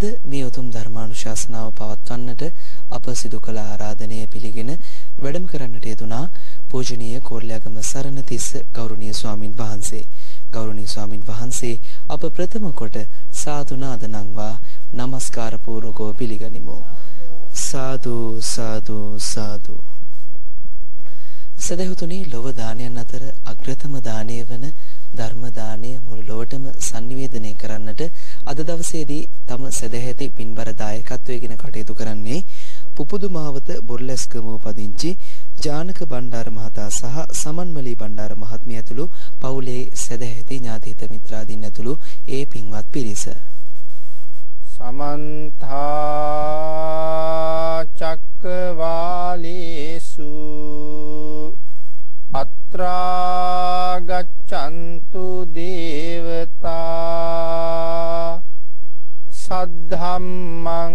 අද මේ උතුම් ධර්මානුශාසනාව පවත්වන්නට අප සිදු කළ ආරාධනය පිළිගෙන වැඩම කරන්නට යෙදුනා පූජනීය කෝරළයාගම සරණතිස්ස ගෞරවනීය ස්වාමින් වහන්සේ. ගෞරවනීය ස්වාමින් වහන්සේ අප ප්‍රථම කොට සාදු නාද නංවා নমස්කාර පූර්වකව පිළිගනිමු. සාදු සාදු සාදු සදහතුනි ලොව දානයන් අතර අග්‍රතම දානය වන ධර්ම දානය මුළු ලොවටම sannivedanaya කරන්නට අද දවසේදී තම සදැහැති පින්බර දායකත්වයෙන් කටයුතු කරන්නේ පුපුදු මාවත බොරලැස්කම පදිංචි ජානක බණ්ඩාර මහතා සහ සමන්මලී බණ්ඩාර මහත්මිය ඇතුළු පවුලේ සදැහැති ඥාතිහිත මිත්‍රාදීන් ඇතුළු ඒ පින්වත් පිරිස. සමන්තා චක්කවාලේසු අත්‍රා ගච්ඡන්තු දේවතා සද්ධම්මං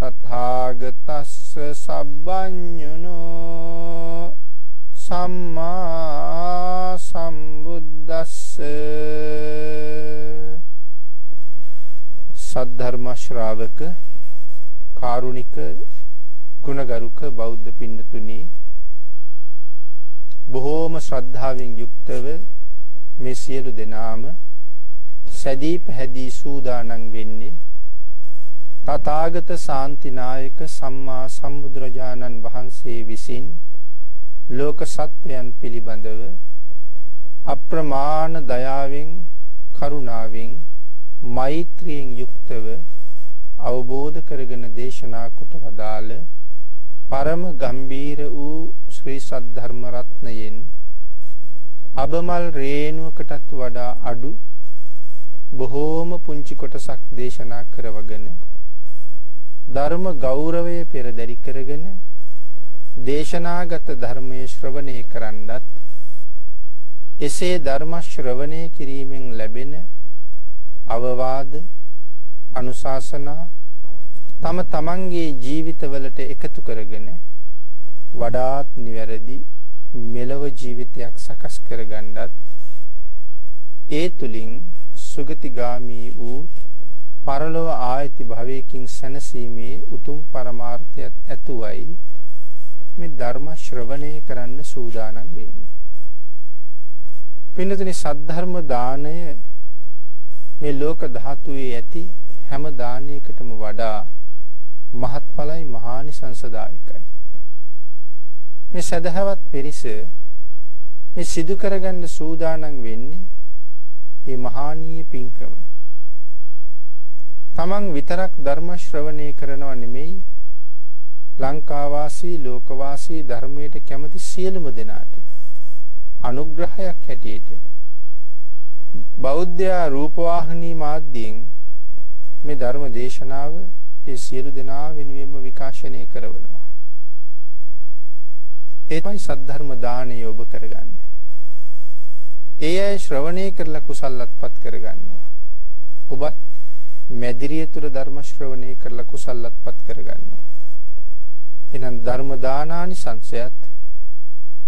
තථාගතස්ස සබ්බඤුනෝ සම්මා සම්බුද්දස්ස සද්ධර්ම ශ්‍රාවක කාරුණික ගුණගරුක බෞද්ධ පින්නතුනි බොහෝම ශ්‍රද්ධාවෙන් යුක්තව මේ සියලු දෙනාම සැදී පැහැදී සූදානම් වෙන්නේ තථාගත ශාන්තිනායක සම්මා සම්බුදුරජාණන් වහන්සේ විසින් ලෝක සත්වයන් පිළිබඳව අප්‍රමාණ දයාවෙන් කරුණාවෙන් මෛත්‍රියෙන් යුක්තව අවබෝධ කරගෙන දේශනා කොට වදාළ පරම ගම්බීර වූ ශ්‍රී සද්ධර්ම රත්නයෙන් අබමල් රේණුවකටත් වඩා අඩු බොහෝම පුංචි කොටසක් දේශනා කරවගෙන ධර්ම ගෞරවය පෙරදරි කරගෙන දේශනාගත ධර්මයේ ශ්‍රවණය කරන්නත් එසේ ධර්ම ශ්‍රවණය කිරීමෙන් ලැබෙන අවවාද අනුශාසනා තම තමන්ගේ ජීවිතවලට එකතු කරගෙන වඩාත් නිවැරදි මෙලව ජීවිතයක් සකස් කරගන්නත් ඒ තුලින් සුගතිගාමී වූ පරලොව ආයති භවයකින් සැනසීමේ උතුම් පරමාර්ථයත් ඇතුවයි මේ ධර්ම ශ්‍රවණය කරන්න සූදානම් වෙන්නේ. පින්නතුනි සද්ධර්ම දාණය මේ ලෝක ධාතුවේ ඇති හැම දානයකටම වඩා මහත්ඵලයි මහානිසංසදායකයි. මේ සදහවත් පිරිස මේ සිදු කරගන්න සූදානම් වෙන්නේ මේ මහානීය පින්කම. තමන් විතරක් ධර්ම ශ්‍රවණය කරනව නෙමෙයි ලංකාවාසී ලෝකවාසී ධර්මයට කැමති සියලුම දෙනාට අනුග්‍රහයක් හැටියට බෞද්ධ රූපවාහිනී මාධ්‍යයෙන් මේ ධර්ම දේශනාව ඒ සියලු දෙනා වෙනුවෙන්ම විකාශනය කරනවා. ඒ තමයි සද්ධර්ම දාණය ඔබ කරගන්න. ඒ අය ශ්‍රවණය කරලා කුසල්ලත්පත් කරගන්නවා. ඔබත් මැදිරිය තුර ධර්ම ශ්‍රවණය කරලා කුසල්ලත්පත් කරගන්නවා. එහෙනම් ධර්ම දානානි සංසයත්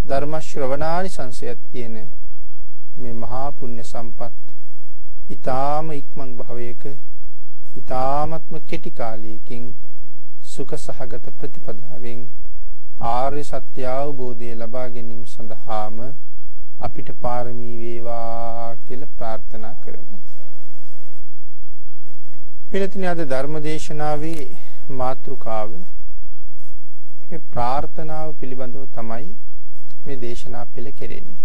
ධර්ම ශ්‍රවණානි සංසයත් කියන මේ මහා පුණ්‍ය සම්පත් ඊ타ම ඉක්මන් භවයක ඊ타මත්ම කෙටි කාලයකින් සුඛ සහගත ප්‍රතිපදාවෙන් ආර්ය සත්‍ය අවබෝධය ලබා ගැනීම සඳහාම අපිට පාරමී වේවා කියලා ප්‍රාර්ථනා කරමු. පිළිතුරු අද ධර්මදේශනාවේ මාතෘකාව මේ ප්‍රාර්ථනාව පිළිබඳව තමයි මේ දේශනා පෙළ කෙරෙන්නේ.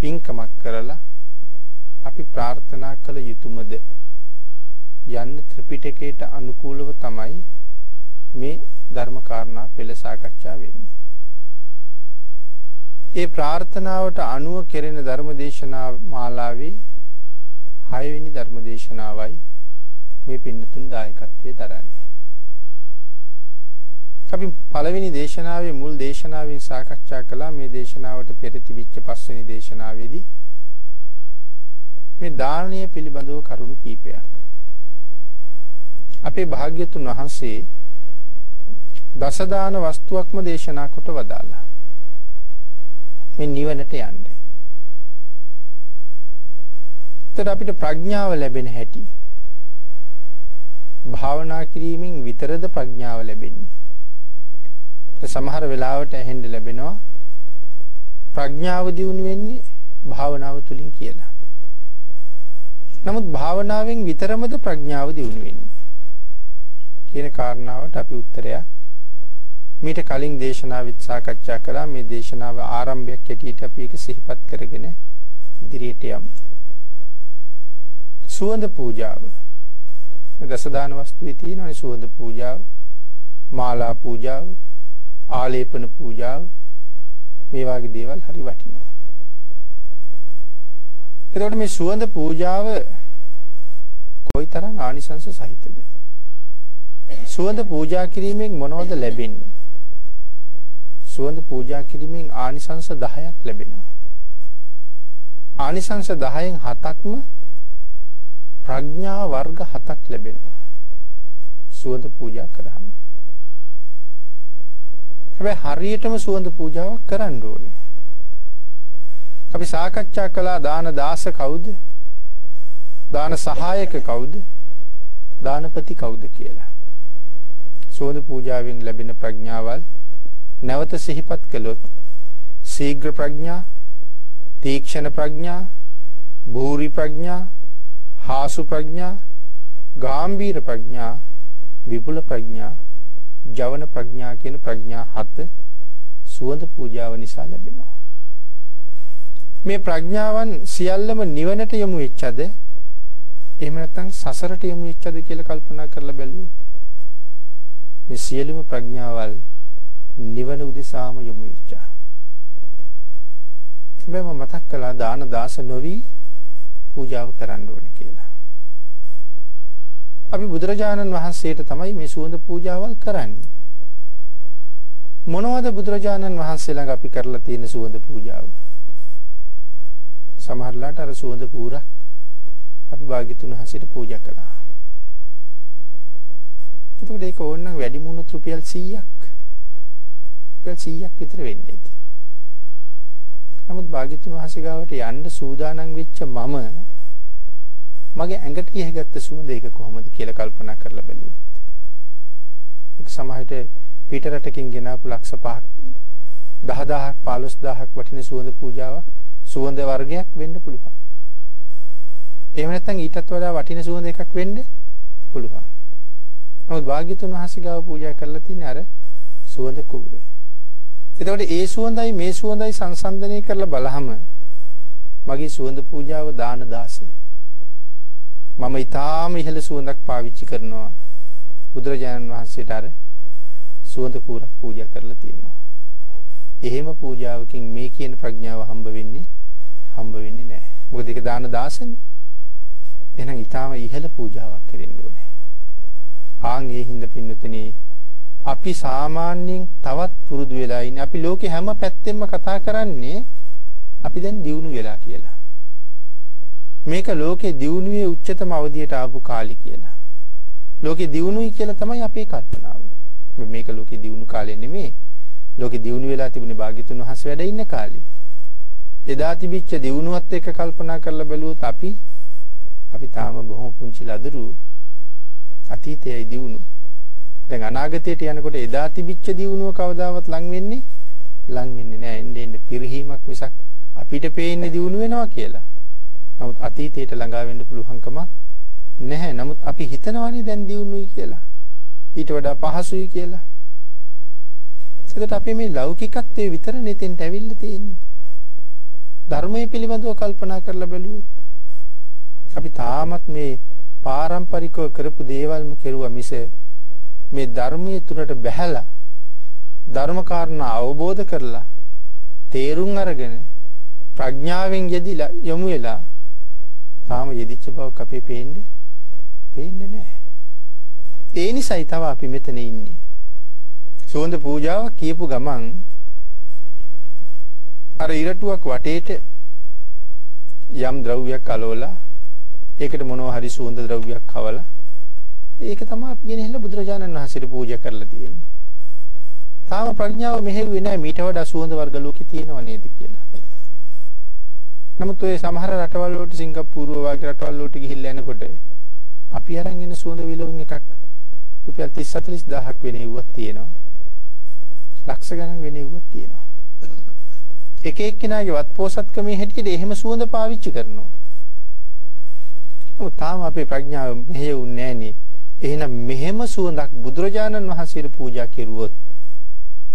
පින්කමක් කරලා අපි ප්‍රාර්ථනා කළ යුතුයමද යන්න ත්‍රිපිටකයට අනුකූලව තමයි මේ ධර්ම කාරණා පෙළ සාකච්ඡා වෙන්නේ. ඒ ප්‍රාර්ථනාවට අනුව කෙරෙන ධර්ම දේශනා මාලාවේ 6 වෙනි ධර්ම දේශනාවයි මේ පින්නතුන් දායකත්වයේ දරන්නේ. අපි පළවෙනි දේශනාවේ මුල් දේශනාවෙන් සාකච්ඡා කළා මේ දේශනාවට පෙර තිබිච්ච පස්වෙනි දේශනාවේදී මේ දානීය පිළිබඳව කරුණු කීපයක්. අපේ භාග්‍යතුන් වහන්සේ දසදාන වස්තුවක්ම දේශනා කොට වදාලා. මේ නිවනට යන්නේ. එතකොට අපිට ප්‍රඥාව ලැබෙන හැටි භාවනා කිරීමෙන් විතරද ප්‍රඥාව ලැබෙන්නේ. සමහර වෙලාවට ඇහෙන්න ලැබෙනවා ප්‍රඥාව දියුණු වෙන්නේ භාවනාව තුලින් කියලා. නමුත් භාවනාවෙන් විතරමද ප්‍රඥාව දියුණු වෙන්නේ කියන කාරණාවට අපි උත්තරයක් මීට කලින් දේශනාවෙත් සාකච්ඡා කළා මේ දේශනාව ආරම්භයක් ඇටියට අපි ඒක සිහිපත් කරගෙන ඉදිරියට යමු. සුවඳ පූජාව. දසදාන වස්තුවේ තියෙනනේ සුවඳ පූජාව, මාලා පූජාව, ආලේපන පූජාව මේ වගේ දේවල් හරි වටිනවා. එතකොට මේ සුවඳ පූජාව කොයිතරම් ආනිසංස සහිතද? සුවඳ පූජා කිරීමෙන් මොනවද ලැබෙන්නේ? සුවඳ පූජා කිරීමෙන් ආනිසංස 10ක් ලැබෙනවා. ආනිසංස 10න් 7ක්ම ප්‍රඥා වර්ග 7ක් ලැබෙනවා. සුවඳ පූජා කරාම. හැබැයි හරියටම සුවඳ පූජාවක් කරන්න ඕනේ. අපි සාකච්ඡා කළා දාන දාස කවුද? දාන සහායක කවුද? දානපති කවුද කියලා. සුවඳ පූජාවෙන් ලැබෙන ප්‍රඥාවල් නැවත සිහිපත් කළොත් ශීඝ්‍ර ප්‍රඥා, තීක්ෂණ ප්‍රඥා, භූරි ප්‍රඥා, හාසු ප්‍රඥා, ගාම්භීර ප්‍රඥා, විපුල ප්‍රඥා ජවන ප්‍රඥා කියන ප්‍රඥා හත සුවඳ පූජාව නිසා ලැබෙනවා. මේ ප්‍රඥාවන් සියල්ලම නිවනට යොමු වෙච්චද එහෙම නැත්නම් සසරට යොමු වෙච්චද කියලා කල්පනා කරලා බැලුවොත් මේ සියලුම ප්‍රඥාවල් නිවන උදෙසාම යොමු වෙච්චා. හැබැයි මම මතක් කළා දාන දාස නොවි පූජාව කරන්න ඕනේ කියලා. අපි බුදුරජාණන් වහන්සේට තමයි මේ සුවඳ පූජාවල් කරන්නේ. මොනවද බුදුරජාණන් වහන්සේ ළඟ අපි කරලා තියෙන සුවඳ පූජාව? සමහරලාට අර සුවඳ කූරක් අපි භාග්‍යතුන් වහන්සේට පූජා කළා. එතකොට ඒක ඕනනම් වැඩි මුණුත් රුපියල් 100ක් රුපියල් 100ක් විතර වෙන්නේ ඇති. නමුත් භාග්‍යතුන් වහන්සේ ගාවට යන්න සූදානම් වෙච්ච මම මගේ ඇඟට ඉහගත්ත සුවඳ ඒක කොහොමද කියලා කල්පනා කරලා බැලුවොත්. ඒක සමහරට පිට රටකින් ගෙනාපු ලක්ෂ 5ක් 10000ක් 15000ක් වටින සුවඳ පූජාවක් සුවඳ වර්ගයක් වෙන්න පුළුවන්. එහෙම නැත්නම් ඊටත් වඩා වටින සුවඳ එකක් වෙන්න පුළුවන්. නමුත් භාග්‍යතුන් වහන්සේ ගාව පූජා කරලා තියෙන අර සුවඳ කුඹේ. එතකොට ඒ සුවඳයි මේ සුවඳයි සංසන්දනය කරලා බලහම මගේ සුවඳ පූජාව දාන දාස. මම ඊටාම ඉහළ සුවඳක් පාවිච්චි කරනවා. බුදුරජාණන් වහන්සේට අර සුවඳ කූරක් පූජා කරලා තියෙනවා. එහෙම පූජාවකින් මේ කියන ප්‍රඥාව හම්බ වෙන්නේ හම්බ වෙන්නේ නැහැ. මොකද ඒක දාන දාසනේ. එහෙනම් ඊටාම ඉහළ පූජාවක් කරන්න ඕනේ. ආන් ඒ හිඳ පින්නතුනේ අපි සාමාන්‍යයෙන් තවත් පුරුදු වෙලා ඉන්නේ. අපි ලෝකේ හැම පැත්තෙම කතා කරන්නේ අපි දැන් දියුණු වෙලා කියලා. මේක ලෝකේ දියුණුවේ උච්චතම අවධියට ආපු කාලි කියලා. ලෝකේ දියුණුයි කියලා තමයි අපේ කල්පනාව. මේක ලෝකේ දියුණු කාලේ නෙමෙයි. ලෝකේ දියුණු වෙලා තිබුණේ භාග්‍යතුන් වහන්සේ වැඩ ඉන්න කාලේ. එදා තිබිච්ච දියුණුවත් එක්ක කල්පනා කරලා බැලුවොත් අපි අපි තාම බොහොම පුංචි ලදරු අතීතයයි දියුණු. දැන් අනාගතයට යනකොට එදා තිබිච්ච දියුණුව කවදාවත් ලං වෙන්නේ ලං වෙන්නේ නැහැ. එන්නේ එන්නේ පිරිහීමක් මිසක් අපිට පේන්නේ දියුණු වෙනවා කියලා. නමුත් අතීතයට ළඟා වෙන්න පුළුවන්කමක් නැහැ. නමුත් අපි හිතනවානේ දැන් දියුණුයි කියලා. ඊට වඩා පහසුයි කියලා. එතකොට අපි මේ ලෞකිකත්වයේ විතර නෙතෙන්ට ඇවිල්ලා තියෙන්නේ. ධර්මයේ පිළිබඳව කල්පනා කරලා බැලුවොත් අපි තාමත් මේ පාරම්පරිකව කරපු දේවල්ම කෙරුවා මිස මේ ධර්මයේ තුරට බැහැලා ධර්ම කාරණා අවබෝධ කරලා තේරුම් අරගෙන ප්‍රඥාවෙන් යෙදිලා යමු වෙලා තාම යෙදිච්ච බවක් අපේ පේන්නේ පේන්නේ නැහැ. ඒ නිසයි තව අපි මෙතන ඉන්නේ. සුවඳ පූජාවක් කියපු ගමන් අර ඉරටුවක් වටේට යම් ද්‍රව්‍යයක් අලවලා ඒකට මොනවා හරි සුවඳ ද්‍රව්‍යයක් කවලා ඒක තමයි අපි ගෙනහිල්ලා බුදුරජාණන් වහන්සේට පූජා කරලා තියෙන්නේ. තාම ප්‍රඥාව මෙහෙව්වේ නැහැ මීට වඩා සුවඳ වර්ග ලෝකේ තියෙනව නේද කියලා. නමුත් ඔය සමහර රටවල් වලට සිංගප්පූරුව වගේ රටවල් වලට ගිහිල්ලා එනකොට අපි අරන් එන සුවඳ විලවුන් එකක් රුපියල් 30 40000ක් වෙන ඉවුවක් තියෙනවා. ලක්ෂ ගණන් වෙන ඉවුවක් තියෙනවා. එක එක්කෙනාගේ වත්පෝසත්කමේ හැටියට එහෙම සුවඳ පාවිච්චි කරනවා. ඔව් තාම අපේ ප්‍රඥාව මෙහෙයුන්නේ නැහනේ. එහෙනම් මෙහෙම සුවඳක් බුදුරජාණන් වහන්සේට පූජා කෙරුවොත්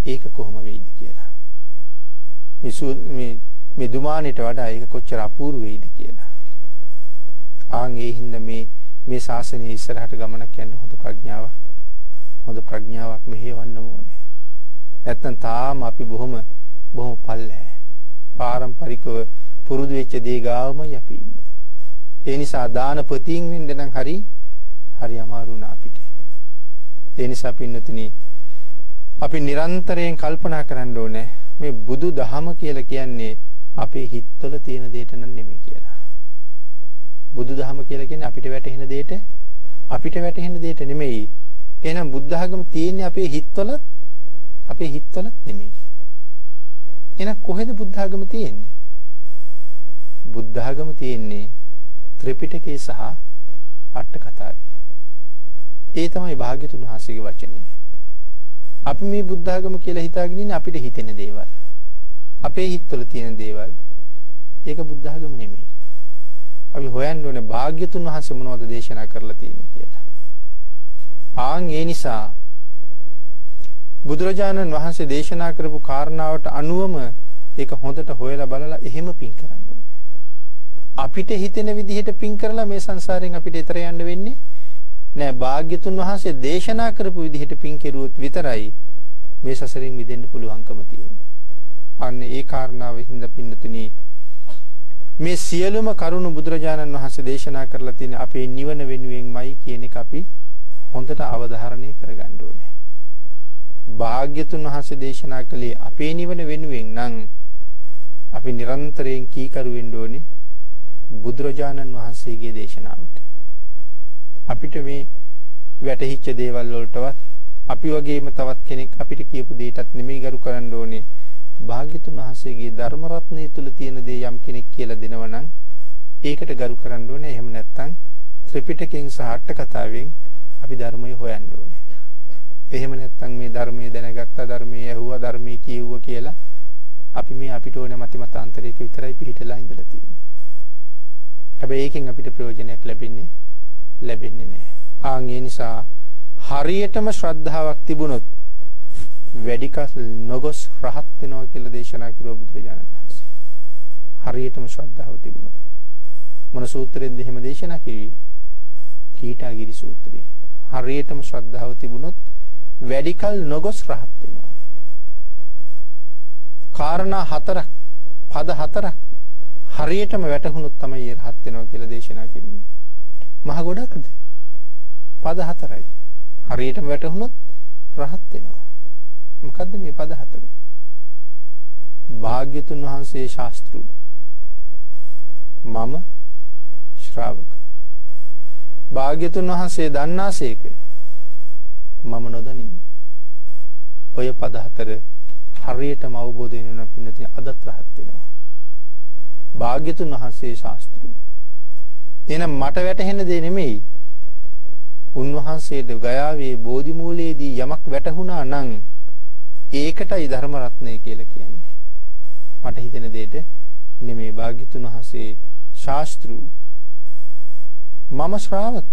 ඒක කොහොම වෙයිද කියලා. මේ මේ දුමානෙට වඩා ඒක කොච්චර අපූර්ව වෙයිද කියලා. ආන් ඒ හින්දා මේ මේ ශාසනයේ ඉස්සරහට ගමනක් යන්න හොඳ ප්‍රඥාවක් හොඳ ප්‍රඥාවක් මෙහෙවන්න ඕනේ. නැත්තම් තාම අපි බොහොම බොහොම පල්ලෑ. පාරම්පරිකව පුරුදු වෙච්ච දේ ගාවමයි අපි ඉන්නේ. ඒ නිසා දානපතියින් වෙන්න නම් හරි හරි අමාරු නා අපිට. ඒ නිසා පින්නතුනි අපි නිරන්තරයෙන් කල්පනා කරන්න ඕනේ මේ බුදු දහම කියලා කියන්නේ අපේ හිතවල තියෙන දෙයට නම් නෙමෙයි කියලා. බුදු දහම කියලා කියන්නේ අපිට වැටහෙන දෙයට අපිට වැටහෙන දෙයට නෙමෙයි. එහෙනම් බුද්ධ ධර්ම තියෙන්නේ අපේ හිතවලත් අපේ හිතවලත් නෙමෙයි. එහෙනම් කොහෙද බුද්ධ ධර්ම තියෙන්නේ? බුද්ධ ධර්ම තියෙන්නේ ත්‍රිපිටකයේ සහ අට කතාවේ. ඒ තමයි භාග්‍යතුන් වහන්සේගේ වචනේ. අපි මේ බුද්ධ ධර්ම කියලා හිතාගෙන ඉන්නේ අපිට හිතෙන දේවල්. අපේ හිතවල තියෙන දේවල්. ඒක බුද්ධ ධර්ම නෙමෙයි. අපි හොයන්න ඕනේ භාග්‍යතුන් වහන්සේ මොනවද දේශනා කරලා තියෙන්නේ කියලා. ආන් ඒ නිසා බුදුරජාණන් වහන්සේ දේශනා කරපු කාරණාවට අනුවම ඒක හොඳට හොයලා බලලා එහෙම පින් කරන්න ඕනේ. අපිට හිතෙන විදිහට පින් කරලා මේ සංසාරයෙන් අපිට ඈතර යන්න වෙන්නේ නෑ. භාග්‍යතුන් වහන්සේ දේශනා කරපු විදිහට පින් කෙරුවොත් විතරයි මේ සසරින් මිදෙන්න පුළුවන්කම තියෙන්නේ. අන්න ඒ කාරණාව හින්දා පින්නතුණී මේ සියලුම කරුණු බුදුරජාණන් වහන්සේ දේශනා කරලා තියෙන අපේ නිවන වෙනුවෙන්මයි කියන එක අපි හොඳට අවධාරණය කරගන්න ඕනේ. භාග්‍යතුන් වහන්සේ දේශනා කළේ අපේ නිවන වෙනුවෙන් නම් අපි නිරන්තරයෙන් කීකරු වෙන්න ඕනේ බුදුරජාණන් වහන්සේගේ දේශනාවට. අපිට මේ වැටහිච්ච දේවල් වලටවත් අපි වගේම තවත් කෙනෙක් අපිට කියපු දෙයටත් නෙමෙයි ගරු කරන්න ඕනේ. භාග්‍යතුන් වහන්සේගේ ධර්ම රත්නය තුල තියෙන දේ යම් කෙනෙක් කියලා දෙනවනම් ඒකට ගරු කරන්න ඕනේ. එහෙම නැත්නම් ත්‍රිපිටකයෙන් සහ අට කතාවෙන් අපි ධර්මය හොයන්න ඕනේ. එහෙම නැත්නම් මේ ධර්මයේ දැනගත්තා ධර්මයේ ඇහුවා ධර්මයේ කියෙව්වා කියලා අපි මේ අපිට ඕන මත මතාන්තරයක විතරයි පිළිහිටලා ඉඳලා තියෙන්නේ. හැබැයි ඒකෙන් අපිට ප්‍රයෝජනයක් ලැබෙන්නේ ලැබෙන්නේ නැහැ. ආන් ඒ නිසා හරියටම ශ්‍රද්ධාවක් තිබුණොත් වැඩි කල නොගොස් රහත් වෙනවා කියලා දේශනා කළා බුදුරජාණන් වහන්සේ. හරියටම ශ්‍රද්ධාව තිබුණොත් මොන සූත්‍රයෙන්ද එහෙම දේශනා කිව්වේ? කීටාගිරි සූත්‍රයේ. හරියටම ශ්‍රද්ධාව තිබුණොත් වැඩි කල නොගොස් රහත් වෙනවා. කාරණා හතරක් පද හතරක් හරියටම වැටහුණොත් තමයි රහත් වෙනවා කියලා දේශනා කිව්වේ. මහ ගොඩක්ද? පද හතරයි. හරියටම වැටහුණොත් රහත් වෙනවා. මොකද්ද මේ පද හතර? භාග්‍යතුන් වහන්සේ ශාස්ත්‍රු මම ශ්‍රාවක භාග්‍යතුන් වහන්සේ දන්නාසේක මම නොදනිමි ඔය පද හතර හරියටම අවබෝධ වෙනවා පින්නතින් අදත් රහත් වෙනවා භාග්‍යතුන් වහන්සේ ශාස්ත්‍රු එහෙනම් මට වැටහෙන දේ නෙමෙයි. උන්වහන්සේට ගයාවේ බෝධි මූලයේදී යමක් වැටහුණා නම් ඒකටයි ධර්ම රත්නය කියලා කියන්නේ. මට හිතෙන දෙයට නෙමේ භාග්‍යතුන් වහන්සේ ශාස්ත්‍රු මම ශ්‍රාවක.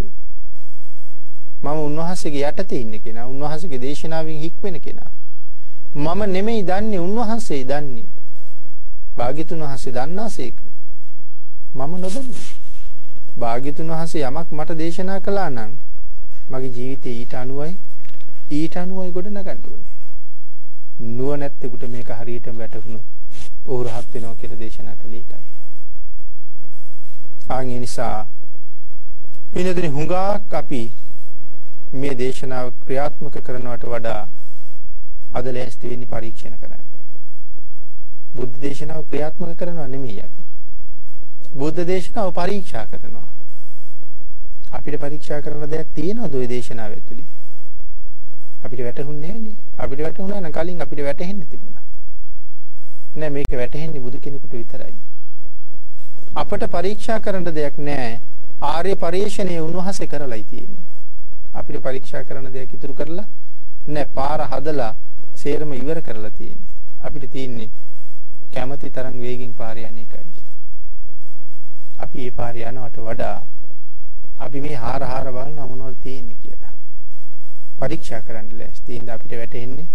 මම උන්වහන්සේගේ යටතේ ඉන්න කෙනා උන්වහන්සේගේ දේශනාවෙන් හික්වෙන කෙනා. මම නෙමෙයි දන්නේ උන්වහන්සේයි දන්නේ. භාග්‍යතුන් වහන්සේ දන්නාසේක. මම නොදන්නේ. භාග්‍යතුන් වහන්සේ යමක් මට දේශනා කළා නම් මගේ ජීවිතේ ඊට අනුවයි ඊට අනුවයි ගොඩ නගන්න ඕනේ. නුවණැත්තෙකුට මේක හරියටම වැටහුණොත් ඔහු රහත් වෙනවා කියලා දේශනා කළේ ඒකයි. ආන් ඒ නිසා පිනදෙනි හුඟක් අපි මේ දේශනාව ක්‍රියාත්මක කරනවට වඩා අද ලෑස්ති වෙන්නේ පරීක්ෂණ කරන්න. බුද්ධ දේශනාව ක්‍රියාත්මක කරනවා නෙමෙයි අපි. බුද්ධ දේශනාව පරීක්ෂා කරනවා. අපිට පරීක්ෂා කරන දෙයක් තියෙනවද ওই දේශනාව ඇතුලේ? අපිට වැටහුන්නේ නැහැනේ. අපිට වැටහුණා නම් කලින් අපිට වැටහෙන්න තිබුණා. නෑ මේක වැටහෙන්නේ බුදු කෙනෙකුට විතරයි. අපට පරීක්ෂා කරන්න දෙයක් නෑ. ආර්ය පරිශ්‍රණයේ උන්වහන්සේ කරලායි තියෙන්නේ. අපිට පරීක්ෂා කරන දෙයක් ඉතුරු කරලා නෑ පාර හදලා සේරම ඉවර කරලා තියෙන්නේ. අපිට තියෙන්නේ කැමැති තරම් වේගෙන් පාර යන එකයි. අපි මේ පාර යනවට වඩා අපි මේ හාර හාර බලන මොනවද තියෙන්නේ කියලා. පරීක්ෂා කරන්න ලෑස්ති ඉඳ අපිට වැටෙන්නේ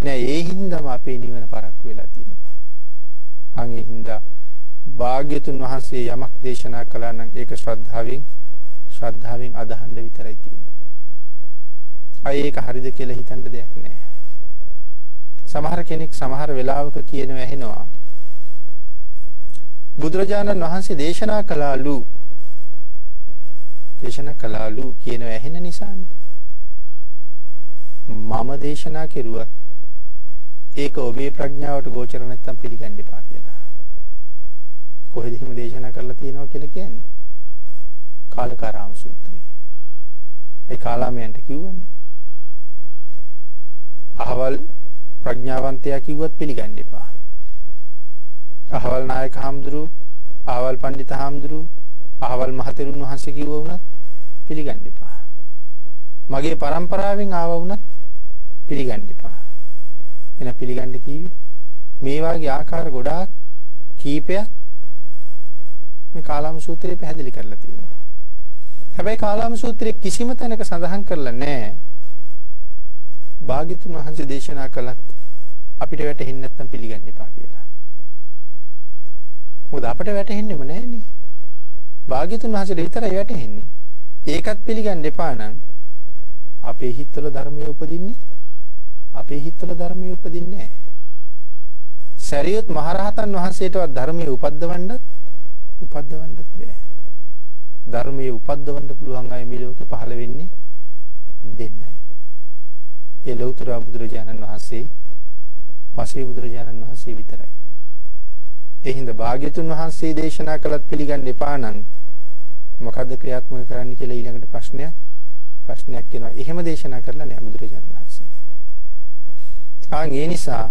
නෑ ඒ හින්දාම අපේ නිවන පරක් වෙලා තියෙන්නේ. අන් ඒ හින්දා භාග්‍යතුන් වහන්සේ යමක් දේශනා කළා නම් ඒක ශ්‍රද්ධාවෙන් ශ්‍රද්ධාවෙන් අදහන්න විතරයි තියෙන්නේ. අය ඒක හරිද කියලා හිතන්න දෙයක් නෑ. සමහර කෙනෙක් සමහර වෙලාවක කියනවා ඇහෙනවා බුදුරජාණන් වහන්සේ දේශනා කළාලු දේශනා කළාලු කියන ඇහෙන නිසානේ. මම දේශනා කෙරුවා ඒක ඔබේ ප්‍රඥාවට ගෝචර නැත්තම් පිළිගන්න එපා කියලා. කොහෙද හිම දේශනා කරලා තියෙනවා කියලා කියන්නේ? කාලකාරාම සූත්‍රයේ. ඒ කාලාමයන්ට කිව්වනේ. අහවල් ප්‍රඥාවන්තයා කිව්වත් පිළිගන්න එපා. අහවල් නායක හාමුදුරුවෝ, අහවල් පඬිත හාමුදුරුවෝ, අහවල් මහතෙරුන් වහන්සේ කිව්ව වුණත් පිළිගන්න එපා. මගේ પરම්පරාවෙන් ආව වුණත් පිළිගන්න එපා. එන පිළිගන්න කීවේ මේ වගේ ආකාර ගොඩාක් කීපයක් මේ කාලාම සූත්‍රයේ පැහැදිලි කරලා තියෙනවා. හැබැයි කාලාම සූත්‍රයේ කිසිම තැනක සඳහන් කරලා නැහැ. භාග්‍යතුන් වහන්සේ දේශනා කළත් අපිට වැටහෙන්නේ නැත්නම් පිළිගන්න එපා කියලා. මොකද අපිට වැටහෙන්නේම නැහැනේ. භාග්‍යතුන් වහන්සේට විතරයි වැටහෙන්නේ. ඒකත් පිළිගන්න එපා නම් අපේ හිතවල ධර්මයේ උපදින්නේ අපේ හිතවල ධර්මයේ උපදින්නේ නැහැ. සරියොත් මහරහතන් වහන්සේටවත් ධර්මයේ උපද්දවන්නත් උපද්දවන්නත් බෑ. ධර්මයේ උපද්දවන්න පුළුවන් අය මේ ලෝකේ පහළ වෙන්නේ දෙන්නයි. ඒ ලෞතර බුදුරජාණන් වහන්සේ පසේ බුදුරජාණන් වහන්සේ විතරයි. ඒ හින්දා භාග්‍යතුන් වහන්සේ දේශනා කළත් පිළිගන්න එපා නම් මොකද්ද ක්‍රියාත්මක කරන්න කියලා ඊළඟට ප්‍රශ්නයක් ප්‍රශ්නයක් එනවා. එහෙම දේශනා කරලා නෑ බුදුරජාණන් වහන්සේ. ආන් ඒ නිසා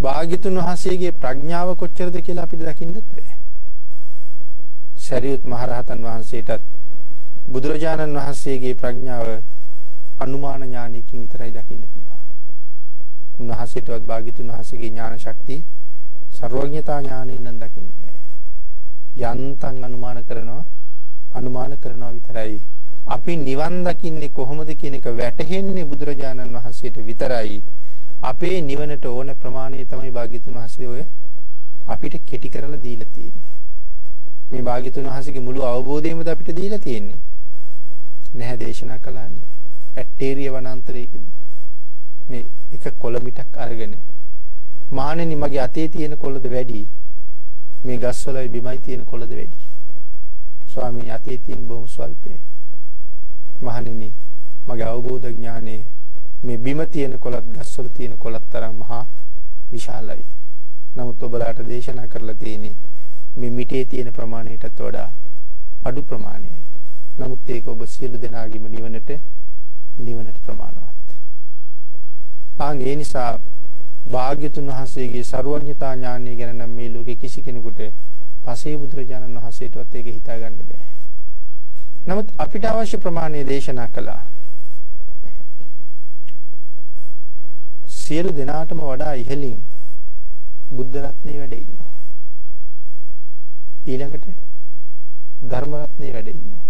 භාග්‍යතුන් වහන්සේගේ ප්‍රඥාව කොච්චරද කියලා අපිට දකින්නත් බෑ. සරියුත් මහරහතන් වහන්සේටත් බුදුරජාණන් වහන්සේගේ ප්‍රඥාව අනුමාන ඥානයකින් විතරයි දකින්න පුළුවන්. උන්වහන්සේටවත් භාග්‍යතුන් වහන්සේගේ ඥාන ශක්තිය ਸਰවඥතා ඥානයෙන් නම් දකින්න බෑ. යන්තම් අනුමාන කරනවා අනුමාන කරනවා විතරයි. අපි නිවන් දකින්නේ කොහොමද කියන එක වැටහෙන්නේ බුදුරජාණන් වහන්සේට විතරයි. අපේ නිවනට ඕන ප්‍රමාණය තමයි භාග්‍යතුන් වහන්සේ ඔය අපිට කෙටි කරලා දීලා තියෙන්නේ. මේ භාග්‍යතුන් වහන්සේගේ මුළු අවබෝධයමද අපිට දීලා තියෙන්නේ. නැහැ දේශනා කළානේ. ඇටේරිය වනාන්තරයකදී මේ එක කොළ මිටක් අරගෙන මහණෙනි මගේ අතේ තියෙන කොළද වැඩි. මේ ගස්වලයි බිමයි තියෙන කොළද වැඩි. ස්වාමීනි අතේ තියෙන බොහොම ස්වල්පයි. මහණෙනි මගේ අවබෝධ ඥානය මේ බිම තියෙන කොළත් ගස්වල තියෙන කොළත් තරම් මහා විශාලයි. නමුත් ඔබලාට දේශනා කරලා තියෙන්නේ මේ මිටේ තියෙන ප්‍රමාණයටත් වඩා අඩු ප්‍රමාණයයි. නමුත් ඒක ඔබ සියලු දෙනාගේම නිවනට නිවනට ප්‍රමාණවත්. ආන් ඒ නිසා භාග්‍යතුන් වහන්සේගේ ਸਰුවඥතා ඥානය ගැන නම් මේ ලෝකේ කිසි කෙනෙකුට පසේ බුදුරජාණන් වහන්සේටවත් ඒක හිතා ගන්න බෑ. නමුත් අපිට අවශ්‍ය ප්‍රමාණය දේශනා කළා. සියලු දෙනාටම වඩා ඉහළින් බුද්ධ රත්නේ වැඩ ඉන්නවා. ඊළඟට ධර්ම රත්නේ වැඩ ඉන්නවා.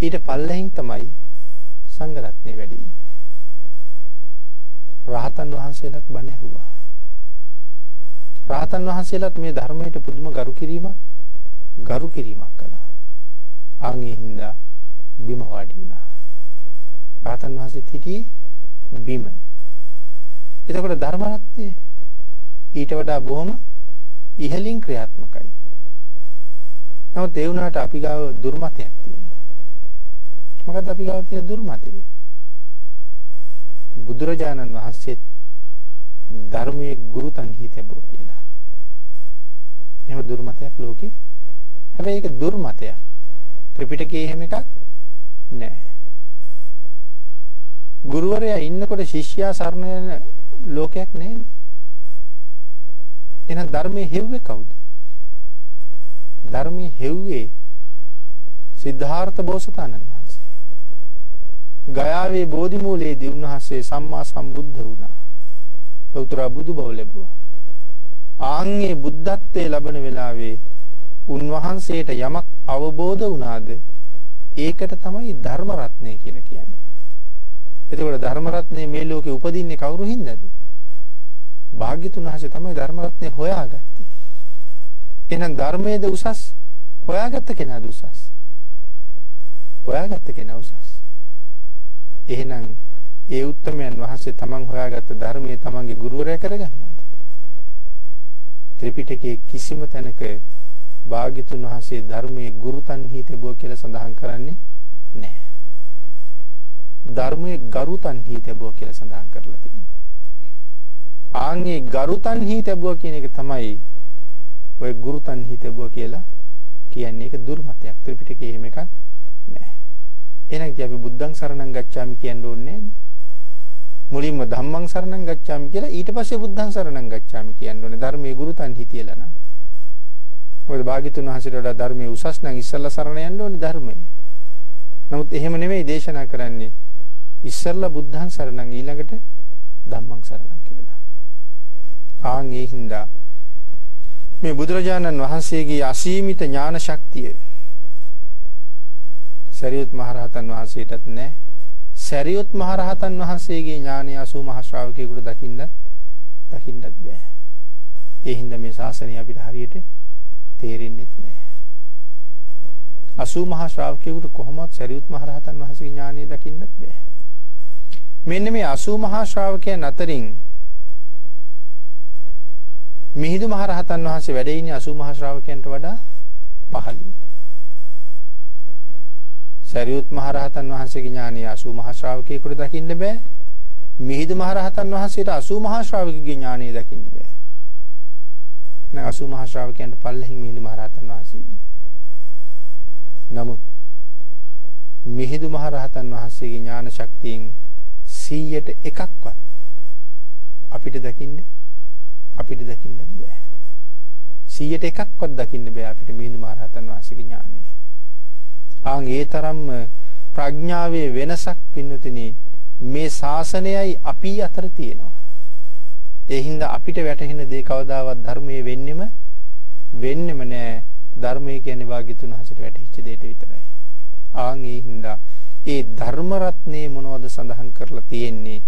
ඊට පල්ලෙහින් තමයි සංඝ රත්නේ වැඩි. රහතන් වහන්සේලාත් බණ ඇහුවා. රහතන් වහන්සේලාත් මේ ධර්මයට පුදුම ගරු කිරීමක් ගරු කිරීමක් කළා. ආන්ගේ හින්දා බිම වාඩි වුණා. රහතන් වහන්සේත් හිටියේ බිම. එතකොට ධර්ම රත්නේ ඊට වඩා බොහොම ඉහළින් ක්‍රියාත්මකයි. නමුත් ඒ වුණාට අපි ගාව දුර්මතයක් තියෙනවා. මොකද අපි ගාව තියෙන දුර්මතය? බුදුරජාණන් වහන්සේ ධර්මයේ ගුරුතන් හිතෙබෝ කියලා. එහෙම දුර්මතයක් ලෝකේ. හැබැයි ඒක දුර්මතයක්. ත්‍රිපිටකයේ එහෙම එකක් නැහැ. ගුරුවරයා ඉන්නකොට ශිෂ්‍යයා සරණ යන ලෝකයක් නැහැනේ. එහෙනම් ධර්මයේ හෙව්වේ කවුද? ධර්මයේ හෙව්වේ සිද්ධාර්ථ බෝසතාණන් වහන්සේ. ගයාවේ බෝධි මූලයේදී උන්වහන්සේ සම්මා සම්බුද්ධ වුණා. ලෞතර බුදු බව ලැබුවා. ආන්ගේ බුද්ධත්වයේ ලබන වෙලාවේ උන්වහන්සේට යමක් අවබෝධ වුණාද ඒකට තමයි ධර්ම රත්නය කියලා කියන්නේ. එතකොට ධර්ම රත්නය මේ ලෝකේ උපදින්නේ කවුරු හින්දාද? භාග්‍යතුන් වහන්සේ තමයි ධර්ම රත්නය හොයාගත්තේ. එහෙනම් ධර්මයේද උසස් හොයාගත්ත කෙනාද උසස්? හොයාගත්ත කෙනා උසස්. එහෙනම් ඒ උත්තමයන් වහන්සේ තමන් හොයාගත්ත ධර්මයේ තමන්ගේ ගුරුවරයා කරගන්නවද? ත්‍රිපිටකයේ කිසිම තැනක භාග්‍යතුන් වහන්සේ ධර්මයේ ගුරුතන්හි තිබුවා කියලා සඳහන් කරන්නේ නැහැ. ධර්මයේ ගරුතන්හි තිබුවා කියලා සඳහන් කරලා තියෙනවා. ආන්ගේ ගරුතන්හි තිබුවා කියන එක තමයි ඔය ගුරුතන්හි තිබුවා කියලා කියන්නේ ඒක දුර්මතයක්. ත්‍රිපිටකයේ එහෙම එකක් නැහැ. එහෙනම් ඉතින් අපි බුද්ධං සරණං ගච්ඡාමි කියන්න ඕනේ නෑනේ. මුලින්ම ධම්මං සරණං ගච්ඡාමි කියලා ඊට පස්සේ බුද්ධං සරණං ගච්ඡාමි කියන්න ඕනේ. ධර්මයේ ගුරුතන් හිතියලා නම්. මොකද භාග්‍යතුන් වහන්සේට වඩා ධර්මයේ උසස් නම් ඉස්සල්ලා සරණ යන්න ඕනේ ධර්මය. නමුත් එහෙම නෙමෙයි දේශනා කරන්නේ. ඉස්සල්ලා බුද්ධං සරණං ඊළඟට ධම්මං සරණං කියලා. ආන් ඒ හින්දා මේ බුදුරජාණන් වහන්සේගේ අසීමිත ඥාන ශක්තිය සරියුත් මහරහතන් වහන්සේටත් නැහැ. සරියුත් මහරහතන් වහන්සේගේ ඥානය 80 මහ ශ්‍රාවකයෙකුට දකින්නත් දකින්නත් බෑ. ඒ හින්දා මේ ශාසනය අපිට හරියට තේරෙන්නේ නැහැ. 80 මහ ශ්‍රාවකයෙකුට කොහොමවත් සරියුත් මහරහතන් වහන්සේගේ ඥානය දකින්නත් බෑ. මෙන්න මේ 80 මහ ශ්‍රාවකයන් අතරින් මිහිඳු මහරහතන් වහන්සේ වැඩ ඉන්නේ 80 මහ ශ්‍රාවකයන්ට වඩා පහළින්. සරියුත් මහරහතන් වහන්සේගේ ඥානය 80 මහ ශ්‍රාවකයෙකුට දකින්න බෑ. මිහිඳු මහරහතන් වහන්සේට 80 මහා ශ්‍රාවකගේ ඥානය දකින්න බෑ. නෑ 80 මහා ශ්‍රාවකයන්ට පල්ලෙහින් මිහිඳු මහරහතන් වහන්සේ ඉන්නේ. නමුත් මිහිඳු මහරහතන් වහන්සේගේ ඥාන ශක්තියෙන් 100ට එකක්වත් අපිට දකින්න අපිට දකින්න බෑ. 100ට එකක්වත් දකින්න බෑ අපිට මිහිඳු මහරහතන් වහන්සේගේ ඥානය. ආන් ඒ තරම්ම ප්‍රඥාවේ වෙනසක් පින්නතුනි මේ ශාසනයයි අපි අතර තියෙනවා. ඒ හින්දා අපිට වැටහෙන දේ කවදාවත් ධර්මයේ වෙන්නෙම වෙන්නෙම නෑ. ධර්මය කියන්නේ වාග්යතුන් හසිට වැටහිච්ච දෙයට විතරයි. ආන් ඒ හින්දා ඒ ධර්ම රත්නේ මොනවද සඳහන් කරලා තියෙන්නේ?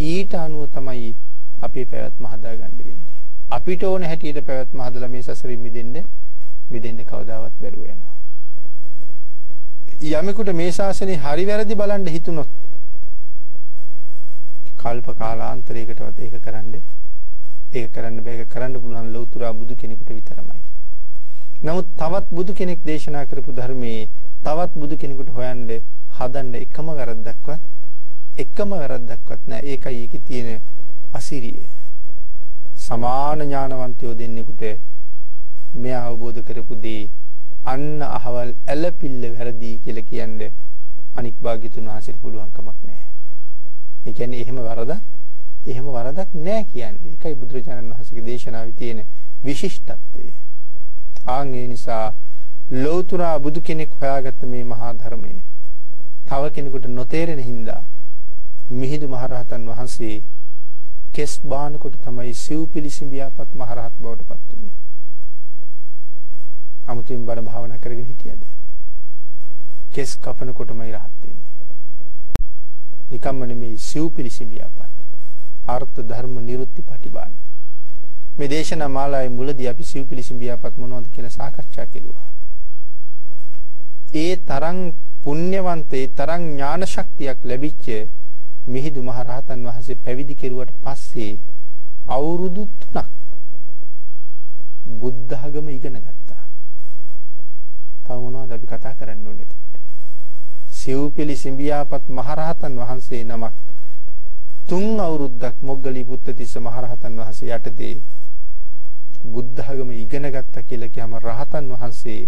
ඊට අනුව තමයි අපේ පැවැත්ම හදාගන්න වෙන්නේ. අපිට ඕන හැටියට පැවැත්ම හදලා මේ සසරින් මිදෙන්න මිදෙන්න කවදාවත් බැරුව යනවා. යමෙකුට මේ ශාසනේ හරි වැරදි බලන්න හිතුනොත් කල්ප කාලාන්තරයකටවත් ඒක කරන්න ඒක කරන්න බෑ ඒක කරන්න පුළුවන් ලෞතර බුදු කෙනෙකුට විතරමයි. නමුත් තවත් බුදු කෙනෙක් දේශනා කරපු ධර්මයේ තවත් බුදු කෙනෙකුට හොයන්න හදන්න එකම වැරද්දක්වත් එකම වැරද්දක්වත් නෑ. ඒකයි ඒකේ තියෙන අසිරිය. සමාන ඥානවන්තයෝ දෙන්නෙකුට මෙය අවබෝධ කරපු දේ අන්න අහවල් ඇලපිල්ල වැරදි කියලා කියන්නේ අනික් භාග්‍යතුන් වහන්සේට පුළුවන් කමක් නැහැ. ඒ කියන්නේ එහෙම වරදක් එහෙම වරදක් නැහැ කියන්නේ. ඒකයි බුදුරජාණන් වහන්සේගේ දේශනාවේ තියෙන විශිෂ්ටත්වය. ආන් ඒ නිසා ලෞතර බුදු කෙනෙක් හොයාගත්ත මේ මහා ධර්මය තව කෙනෙකුට නොතේරෙන හින්දා මිහිඳු මහරහතන් වහන්සේ කෙස් බානකොට තමයි සිව්පිලිසිඹියාපත් මහරහත් බවට පත් වුනේ. අමුතුවෙන් බණ භාවනා කරගෙන හිටියද? කෙස් කපනකොටමයි රහත් වෙන්නේ. නිකම්ම නෙමෙයි සිව්පිලිසිඹියාපත්. අර්ථ ධර්ම නිරුත්ති පටිබාන. මේ දේශනා මාලාවේ මුලදී අපි සිව්පිලිසිඹියාපත් මොනවද කියලා සාකච්ඡා කෙරුවා. ඒ තරම් පුණ්‍යවන්ත ඒ තරම් ඥාන ශක්තියක් ලැබිච්ච මිහිඳු මහ රහතන් වහන්සේ පැවිදි කෙරුවට පස්සේ අවුරුදු 3ක් බුද්ධ ධර්ම ඉගෙන ගත්තා. තව මොනවද අපි කතා කරන්න ඕනේ එතකොට? සිව්පිලි සිඹියාපත් මහරහතන් වහන්සේ නමක් තුන් අවුරුද්දක් මොග්ගලී බුද්ධතිස්ස මහරහතන් වහන්සේ යටතේ බුද්ධ ධර්ම ඉගෙන ගත්තා කියලා කියම රහතන් වහන්සේ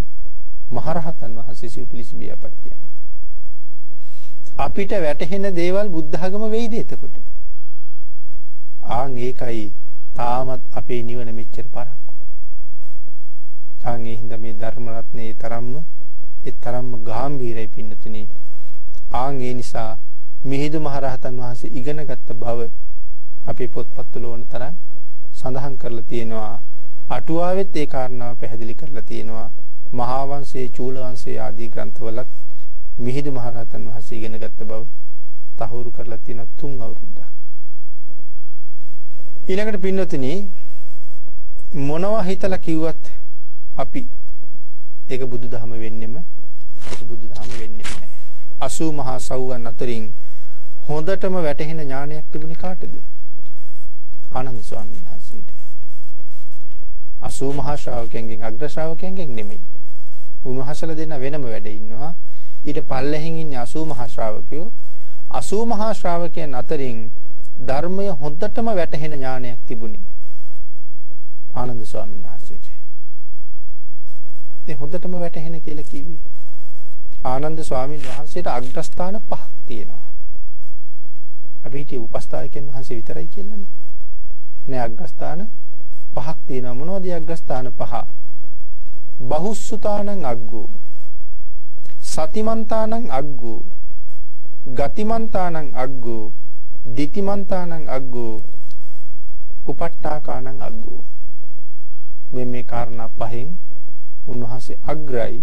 මහරහතන් වහන්සේ සිව්පිලි සිඹියාපත් කියන්නේ. අපිට වැටහෙන දේවල් බුද්ධ ධර්ම වෙයිද එතකොට? ආන් ඒකයි තාමත් අපේ නිවන මෙච්චර පරක්කු. ආන් ඒ හින්දා මේ ධර්ම රත්නේ තරම්ම ඒ තරම්ම ගැඹීරයි පින්නතුනේ. ආන් ඒ නිසා මිහිඳු මහරහතන් වහන්සේ ඉගෙනගත්ත බව අපේ පොත්පත්වල ඕන තරම් සඳහන් කරලා තියෙනවා. අටුවාවෙත් ඒ කාරණාව පැහැදිලි කරලා තියෙනවා. මහා වංශයේ චූල වංශයේ ආදී ග්‍රන්ථවලත් මිහිඳු මහරහතන් වහන්සේ ඉගෙනගත්ත බව තහවුරු කරලා තියෙන තුන් අවුරුද්දක්. ඊළඟට පින්නතුනි මොනවා හිතලා කිව්වත් අපි ඒක බුදුදහම වෙන්නෙම ඒක බුදුදහම වෙන්නෙම නෑ. 80 මහා සව්වන් අතරින් හොඳටම වැටහෙන ඥානයක් තිබුණේ කාටද? ආනන්ද ස්වාමීන් වහන්සේට. 80 මහා ශ්‍රාවකයන්ගෙන් අග්‍ර ශ්‍රාවකයන්ගෙන් නෙමෙයි. උන්වහන්සේලා දෙන්න වෙනම වැඩ ඉන්නවා. ඊට පල්ලෙහින් ඉන්නේ 80 මහා ශ්‍රාවකයෝ. 80 මහා ශ්‍රාවකයන් අතරින් ධර්මය හොඳටම වැටහෙන ඥානයක් තිබුණේ ආනන්ද ස්වාමීන් වහන්සේට. ඒ හොඳටම වැටහෙන කියලා කිව්වේ. ආනන්ද ස්වාමීන් වහන්සේට අග්‍රස්ථාන පහක් තියෙනවා. අපි හිතේ උපස්ථායකයන් වහන්සේ විතරයි කියලානේ. නෑ අග්‍රස්ථාන පහක් තියෙනවා. මොනවද අග්‍රස්ථාන පහ? බහුස්සුතානං අග්ගෝ සතිමන්තානං අග්ගෝ ගතිමන්තානං අග්ගෝ දිතිමන්තානං අග්ගෝ උපට්ඨාකානං අග්ගෝ මේ මේ කාරණා පහෙන් උන්වහන්සේ අග්‍රයි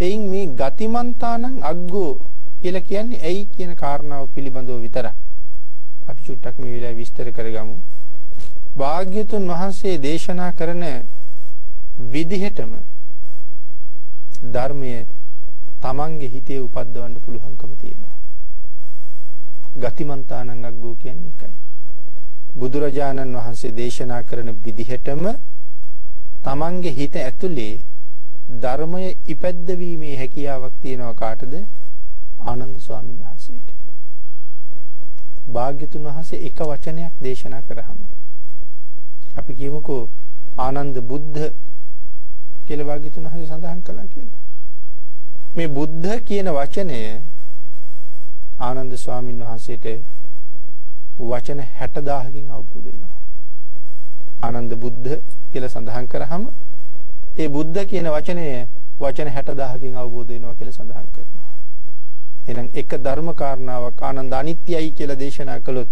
එයින් මේ ගතිමන්තානං අග්ගෝ කියලා කියන්නේ ඇයි කියන කාරණාව පිළිබඳව විතරක් අපි චුට්ටක් මේ වෙලාවේ විස්තර කරගමු භාග්‍යතුන් වහන්සේ දේශනා කරන විදිහටම ධර්මයේ තමන්ගේ හිතේ උපද්දවන්න පුළුවන්කම තියෙනවා. ගතිමන්තානං අග්ගෝ කියන්නේ ඒකයි. බුදුරජාණන් වහන්සේ දේශනා කරන විදිහටම තමන්ගේ හිත ඇතුලේ ධර්මය ඉපැද්දවීමේ හැකියාවක් තියෙනවා කාටද? ආනන්ද ස්වාමීන් වහන්සේට. භාග්‍යතුන් වහන්සේ එක වචනයක් දේශනා කරාම අපි කියමුකෝ ආනන්ද බුද්ධ කියලා භාග්‍යතුන් වහන්සේ සඳහන් කළා කියලා. මේ බුද්ධ කියන වචනය ආනන්ද ස්වාමීන් වහන්සේට වචන 60000කින් අවබෝධ වෙනවා. ආනන්ද බුද්ධ කියලා සඳහන් කරාම ඒ බුද්ධ කියන වචනය වචන 60000කින් අවබෝධ වෙනවා කියලා සඳහන් කරනවා. එහෙනම් එක ධර්ම කාරණාවක් ආනන්ද අනිත්‍යයි කියලා දේශනා කළොත්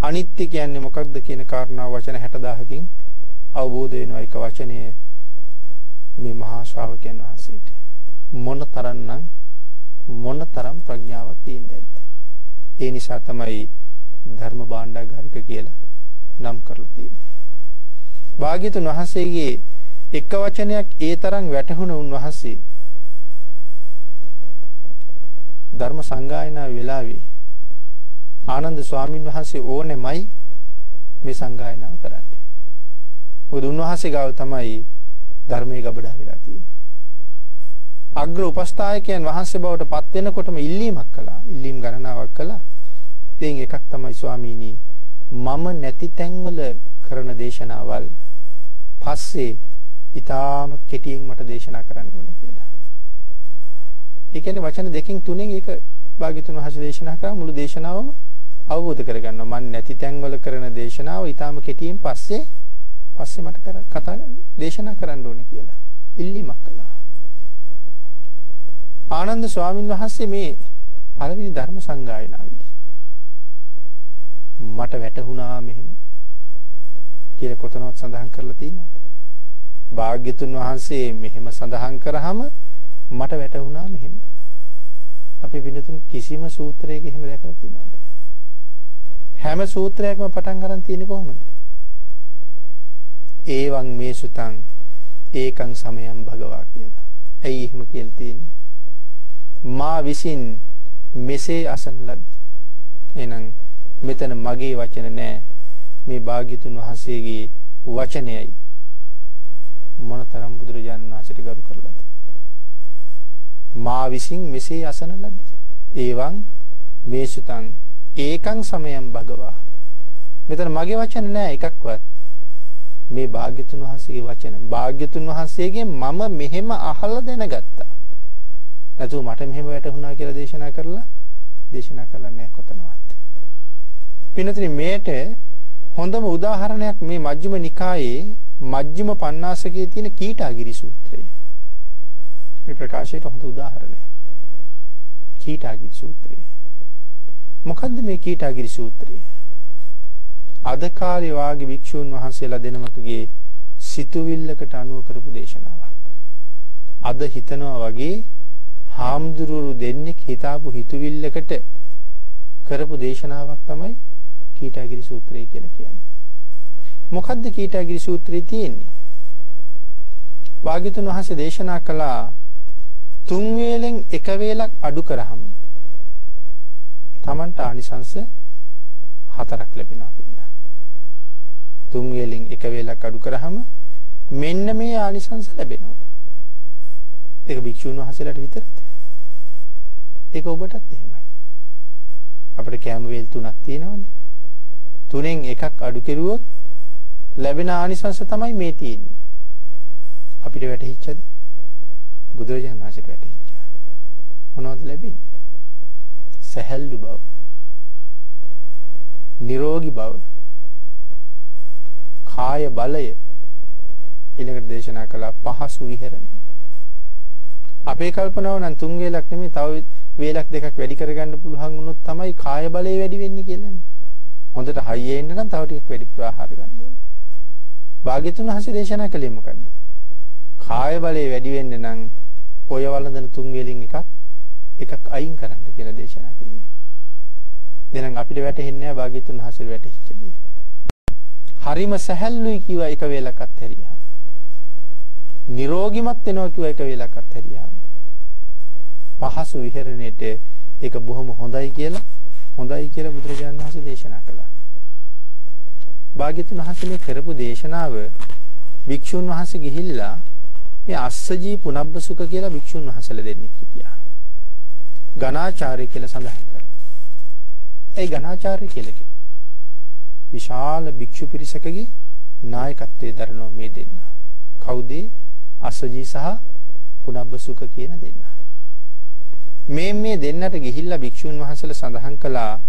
අනිත්‍ය කියන්නේ මොකක්ද කියන කාරණාව වචන 60000කින් අවබෝධ වෙනවා එක වචනය මේ මහා ශ්‍රාවකයන් වහන්සේට මොන තරම්නම් මොන තරම් ප්‍රඥාවක් තියෙන්නද ඒ නිසා තමයි ධර්ම භාණ්ඩාගාරික කියලා නම් කරලා තියෙන්නේ. භාග්‍යතුන් වහන්සේගේ එක වචනයක් ඒ තරම් වැටහුණ උන්වහන්සේ ධර්ම සංගායනා වෙලාවේ ආනන්ද ස්වාමින් වහන්සේ ඕනෙමයි මේ සංගායනාව කරන්නේ. මොකද උන්වහන්සේ ගාව තමයි ධර්මයේ ගබඩා වෙලා තියෙන්නේ. අග්‍ර උපස්ථායකයන් වහන්සේ බවට පත් වෙනකොටම ඉල්ලීමක් කළා. ඉල්ලීම් ගණනාවක් කළා. එයින් එකක් තමයි ස්වාමීනි මම නැති තැන්වල කරන දේශනාවල් පස්සේ ඊටාම කෙටියෙන් මට දේශනා කරන්න ඕනේ කියලා. ඒ කියන්නේ වචන දෙකකින් තුනෙන් ඒක භාග්‍යතුන් වහන්සේ දේශනා කරා මුළු දේශනාවම අවබෝධ කරගන්නවා. මම නැති තැන්වල කරන දේශනාව ඊටාම කෙටියෙන් පස්සේ පස්සේ මට කතා දේශනා කරන්න ඕනේ කියලා. ඉල්ලීමක් කළා. ආනන්ද ස්වාමින් වහන්සේ මේ පළවෙනි ධර්ම සංගායනාවේදී මට වැටහුණා මෙහෙම කියලා කොතනවත් සඳහන් කරලා තියෙනවද? භාග්‍යතුන් වහන්සේ මෙහෙම සඳහන් කරාම මට වැටහුණා මෙහෙම. අපි විනතුන් කිසිම සූත්‍රයක එහෙම දැකලා තියෙනවද? හැම සූත්‍රයකම පටන් ගන්න තියෙන්නේ කොහොමද? ඒවං මේ සුතං ඒකං සමයං භගවා කියලා. ඇයි එහෙම කියලා තියෙන්නේ? මා විසින් මෙසේ අසන ලද්දේ. එහෙනම් මෙතන මගේ වචන නෑ. මේ භාග්‍යතුන් වහන්සේගේ වචනයයි. මොනතරම් බුදුරජාණන් වහන්සේට ගරු කරලාද? මා විසින් මෙසේ අසන ලද්දේ. ඒවං මේ සුතං ඒකං සමයං භගවා. මෙතන මගේ වචන නෑ එකක්වත්. මේ භාග්‍යතුන් වහන්සේගේ වචන භාග්‍යතුන් වහන්සේගෙන් මම මෙහෙම අහලා දැනගත්තා. නැතුව මට මෙහෙම වැටහුණා කියලා දේශනා කරලා දේශනා කරලා නැහැ කොතනවත්. පින්නතුනි මේට හොඳම උදාහරණයක් මේ මජ්ක්‍ධිම නිකායේ මජ්ක්‍ධිම පඤ්ඤාසකයේ තියෙන කීටාගිරි සූත්‍රය. මේ ප්‍රකාශයට හොඳ උදාහරණයක්. කීටාගිරි සූත්‍රය. මොකද්ද මේ කීටාගිරි සූත්‍රය? අද කාලේ වාගේ භික්ෂූන් වහන්සේලා දෙනමකගේ සිතුවිල්ලකට අනුව කරපු දේශනාවක්. අද හිතනවා වගේ හාමුදුරුවෝ දෙන්නෙක් හිතාපු හිතුවිල්ලකට කරපු දේශනාවක් තමයි කීටාගිරි සූත්‍රය කියලා කියන්නේ. මොකද්ද කීටාගිරි සූත්‍රයේ තියෙන්නේ? වාග්යතුන් වහන්සේ දේශනා කළා තුන් වේලෙන් එක වේලක් අඩු කරාම Tamanට ආනිසංස හතරක් ලැබෙනවා කියලා. තුන් වේලෙන් එක වේලක් අඩු කරාම මෙන්න මේ ආනිසංස ලැබෙනවා. ඒක භික්ෂුන් වහන්සේලාට විතරද? ඒක ඔබටත් එහෙමයි. අපිට කැම වේල් තුනක් තියෙනවනේ. තුනෙන් එකක් අඩු කෙරුවොත් ලැබෙන ආනිසංස තමයි මේ තියෙන්නේ. අපිට වැටහිච්චද? බුදුරජාණන් වහන්සේට වැටහිච්චා. මොනවද ලැබෙන්නේ? සැහැල්ලු බව. නිරෝගී බව. කාය බලය ඊළඟට දේශනා කළා පහසු විහෙරණය. අපේ කල්පනාව නම් තුන් වේලක් නෙමෙයි තව වේලක් දෙකක් වැඩි කරගන්න පුළුවන් වුණොත් තමයි කාය බලය වැඩි වෙන්නේ කියලානේ. හොඳට හයියේ ඉන්න නම් තව ටිකක් වැඩි ආහාර ගන්න ඕනේ. භාග්‍යතුන් හසේ දේශනා කළේ මොකද්ද? කාය බලය වැඩි වෙන්න නම් ඔය වළඳන තුන් වේලින් එකක් එකක් අයින් කරන්න කියලා දේශනා කළේ. එහෙනම් අපිට වැටහෙන්නේ නැහැ භාග්‍යතුන් හසේ වැටහිච්ච දේ. හරිම සැහැල්ලුයි කිව්වා එක වේලක් අත්හැරියාම. නිරෝගිමත් වෙනවා කිව්වා එක වේලක් අත්හැරියාම. පහසු විහෙරණයට ඒක බොහොම හොඳයි කියලා හොඳයි කියලා බුදුරජාණන් වහන්සේ දේශනා කළා. භාග්‍යතුන් වහන්සේ මේ කරපු දේශනාව භික්ෂුන් වහන්සේ ගිහිල්ලා මේ අස්සජී පුනබ්බසුක කියලා භික්ෂුන් වහන්සේලා දෙන්නෙක් හිටියා. ගණාචාර්ය කියලා සඳහන් කරා. ඒ ඝනාචාර්ය කියලා කියන්නේ. විශාල භික්ෂු පිරිසකගේ නායකත්වයේ දරනවා මේ දෙන්න. කවුද? අසජී සහ පුනබ්බසුක කියන දෙන්න. මේ මේ දෙන්නට ගිහිල්ලා භික්ෂුන් වහන්සේලා සඳහන් කළා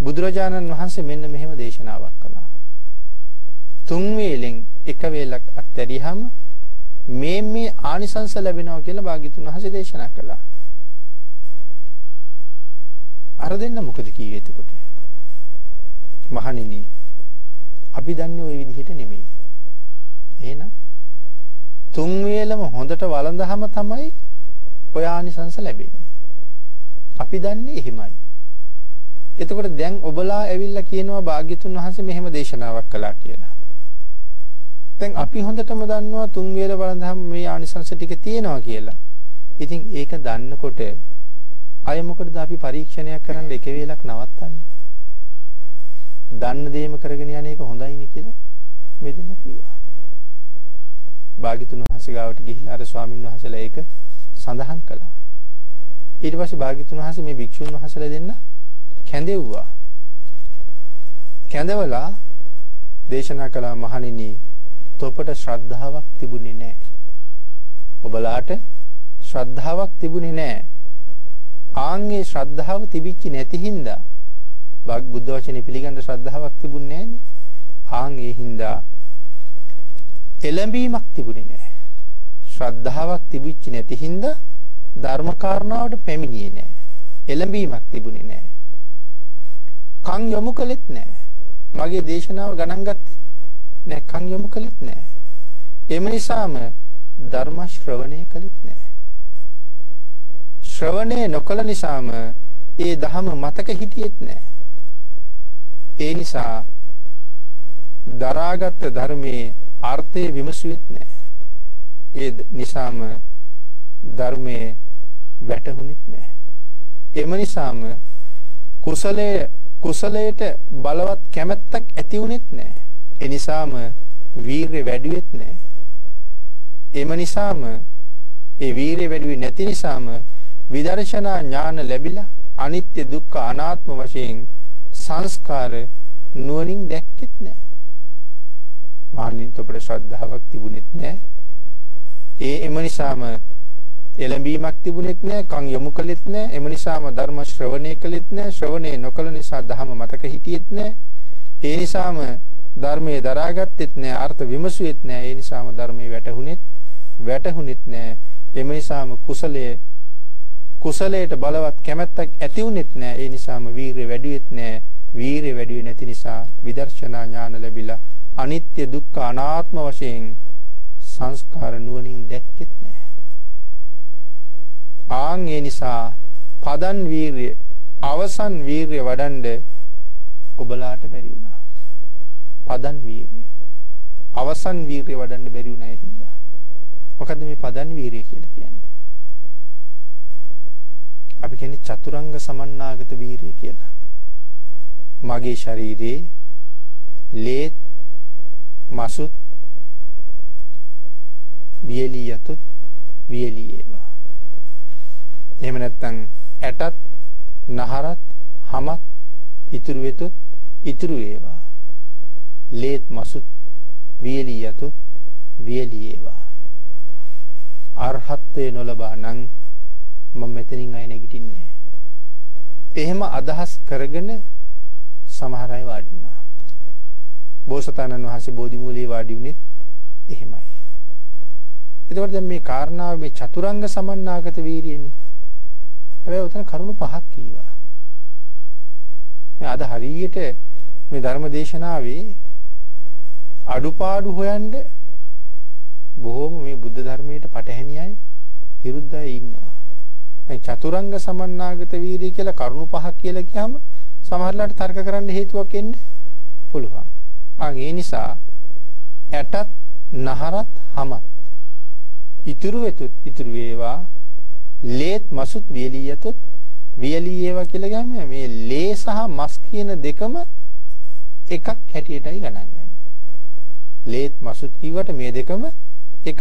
බුදුරජාණන් වහන්සේ මෙන්න මෙහෙම දේශනාවක් කළා. තුන් වේලෙන් එක වේලක් අත්හැරියහම මේ මේ ආනිසංස ලැබෙනවා කියලා භාග්‍යතුන් වහන්සේ දේශනා කළා. අර දෙන්න මොකද කිව්වේ එතකොට? මහණෙනි අපි දන්නේ ওই විදිහට නෙමෙයි. එහෙනම් තුන් වේලම හොඳට වළඳහම තමයි ඔය ආනිසංස ලැබෙන්නේ. අපි දන්නේ එහෙමයි. එතකොට දැන් ඔබලා ඇවිල්ලා කියනවා භාග්‍යතුන් වහන්සේ මෙහෙම දේශනාවක් කළා කියලා. දැන් අපි හොඳටම දන්නවා තුන් වේල වළඳහම මේ ආනිසංස ටික තියෙනවා කියලා. ඉතින් ඒක දන්නකොට අය මොකටද අපි පරීක්ෂණයක් කරන්න එක වේලක් නවත්තන්නේ? දන්න දේම කරගෙන යන එක හොඳයිනේ කියලා මේ දෙන්න කිව්වා. භාග්‍යතුන් වහන්සේ ගාවට ගිහිල්ලා අර ස්වාමින් වහන්සේලා ඒක සඳහන් කළා. ඊට පස්සේ භාග්‍යතුන් වහන්සේ මේ භික්ෂුන් වහන්සේලා දෙන්න කැඳෙව්වා. කැඳවලා දේශනා කළා මහණෙනි තොපට ශ්‍රද්ධාවක් තිබුණේ නැහැ. ඔබලාට ශ්‍රද්ධාවක් තිබුණේ නැහැ. ආන්ගේ ශ්‍රද්ධාව තිබිච්ච නැති හින්දා බුද්ධ වචනේ පිළිගන්න ශ්‍රද්ධාවක් තිබුණේ නැහනේ. ආන් ඒ හින්දා එළඹීමක් තිබුණේ නැහැ. ශ්‍රද්ධාවක් තිබිච්ච නැති හින්දා ධර්ම කාරණාවට පැමිණියේ නැහැ. එළඹීමක් තිබුණේ නැහැ. කන් යොමු කළෙත් නැහැ. මගේ දේශනාව ගණන් ගත්තේ නැහැ. කන් යොමු කළෙත් නැහැ. එම නිසාම ධර්ම ශ්‍රවණය කළෙත් නැහැ. ශ්‍රවණය නොකළ නිසාම ඒ ධහම මතක හිටියෙත් නැහැ. ඒ නිසා දරාගත් ධර්මයේ අර්ථය විමසුවෙත් නැහැ. ඒ නිසාම ධර්මයේ වැටහුණෙත් නැහැ. එම නිසාම කුසලයේ කුසලයට බලවත් කැමැත්තක් ඇති වුණෙත් නැහැ. ඒ නිසාම වීරිය වැඩිවෙත් නැහැ. එම නිසාම ඒ වීරිය වැඩි නැති නිසාම විදර්ශනා ඥාන ලැබිලා අනිත්‍ය දුක්ඛ අනාත්ම වශයෙන් සංස්කාර නුවණින් දැක්කෙත් නැහැ. මාන්නින් තොපට ශ්‍රද්ධාවක් තිබුණෙත් නැහැ. ඒ එම නිසාම එළඹීමක් තිබුණෙත් නැහැ, කන් යොමු කළෙත් නැහැ. එම නිසාම ධර්ම ශ්‍රවණය කළෙත් නැහැ. ශ්‍රවණය නොකළ නිසා ධහම මතක හිටියෙත් නැහැ. ඒ නිසාම ධර්මයේ දරාගත්තෙත් නැහැ, අර්ථ විමසුවෙත් නැහැ. ඒ නිසාම ධර්මයේ වැටහුණෙත් වැටහුණෙත් නැහැ. එම නිසාම කුසලයේ කුසලයට බලවත් කැමැත්තක් ඇති වුණෙත් නැහැ. ඒ නිසාම වීරිය වැඩිවෙත් නැහැ. වීරිය වැඩි නැති නිසා විදර්ශනා ඥාන ලැබිලා අනිත්‍ය දුක්ඛ අනාත්ම වශයෙන් සංස්කාර නුවණින් දැක්කෙත් නැහැ. ආන් ඒ නිසා පදන් වීරිය අවසන් වීරිය වඩන්ඩ ඔබලාට බැරි වුණා. පදන් වීරිය අවසන් වීරිය වඩන්න බැරි වුණා ඒ හින්දා. මොකද්ද මේ පදන් වීරිය කියලා කියන්නේ? අපි කියන්නේ චතුරංග සමන්නාගත වීරිය කියලා. මගේ ශරීරයේ ලේත් මසුත් වියලී යතුත් වියලී ඒවා. එහෙම නැත්නම් ඇටත් නහරත් හමත් ඉතුරු වෙතුත් ඉතුරු ඒවා. ලේත් මසුත් වියලී යතුත් වියලී ඒවා. අරහත්ත්වේ නොලබා නම් මම මෙතනින් අය නැගිටින්නේ එහෙම අදහස් කරගෙන සමහර අය වාඩි වුණා. බෝසතාණන් වහන්සේ බෝධි මූලයේ වාඩි වුණෙත් එහෙමයි. එතකොට දැන් මේ කාරණාව මේ චතුරංග සමන්නාගත වීරියනේ. හැබැයි උතන කරුණු පහක් කීවා. අද හරියට මේ ධර්ම දේශනාවේ අඩුපාඩු හොයන්න බොහෝම මේ බුද්ධ ධර්මයට පටහැනි අය විරුද්ධ අය ඉන්නවා. දැන් චතුරංග සමන්නාගත වීරිය කියලා කරුණු පහක් කියලා කියහම සමහරලාට තර්ක කරන්න හේතුවක් එන්න පුළුවන්. ආන් ඒ නිසා ඇටත් නහරත් හමත් ඉතුරු වෙතුත් ඉතුරු වේවා ලේත් මසුත් වියලී යතොත් වියලී ඒවා කියලා ගන්නේ මේ ලේ සහ මස් කියන දෙකම එකක් හැටියටයි ගණන් ගන්නේ. ලේත් මසුත් කිව්වට මේ දෙකම එකක්.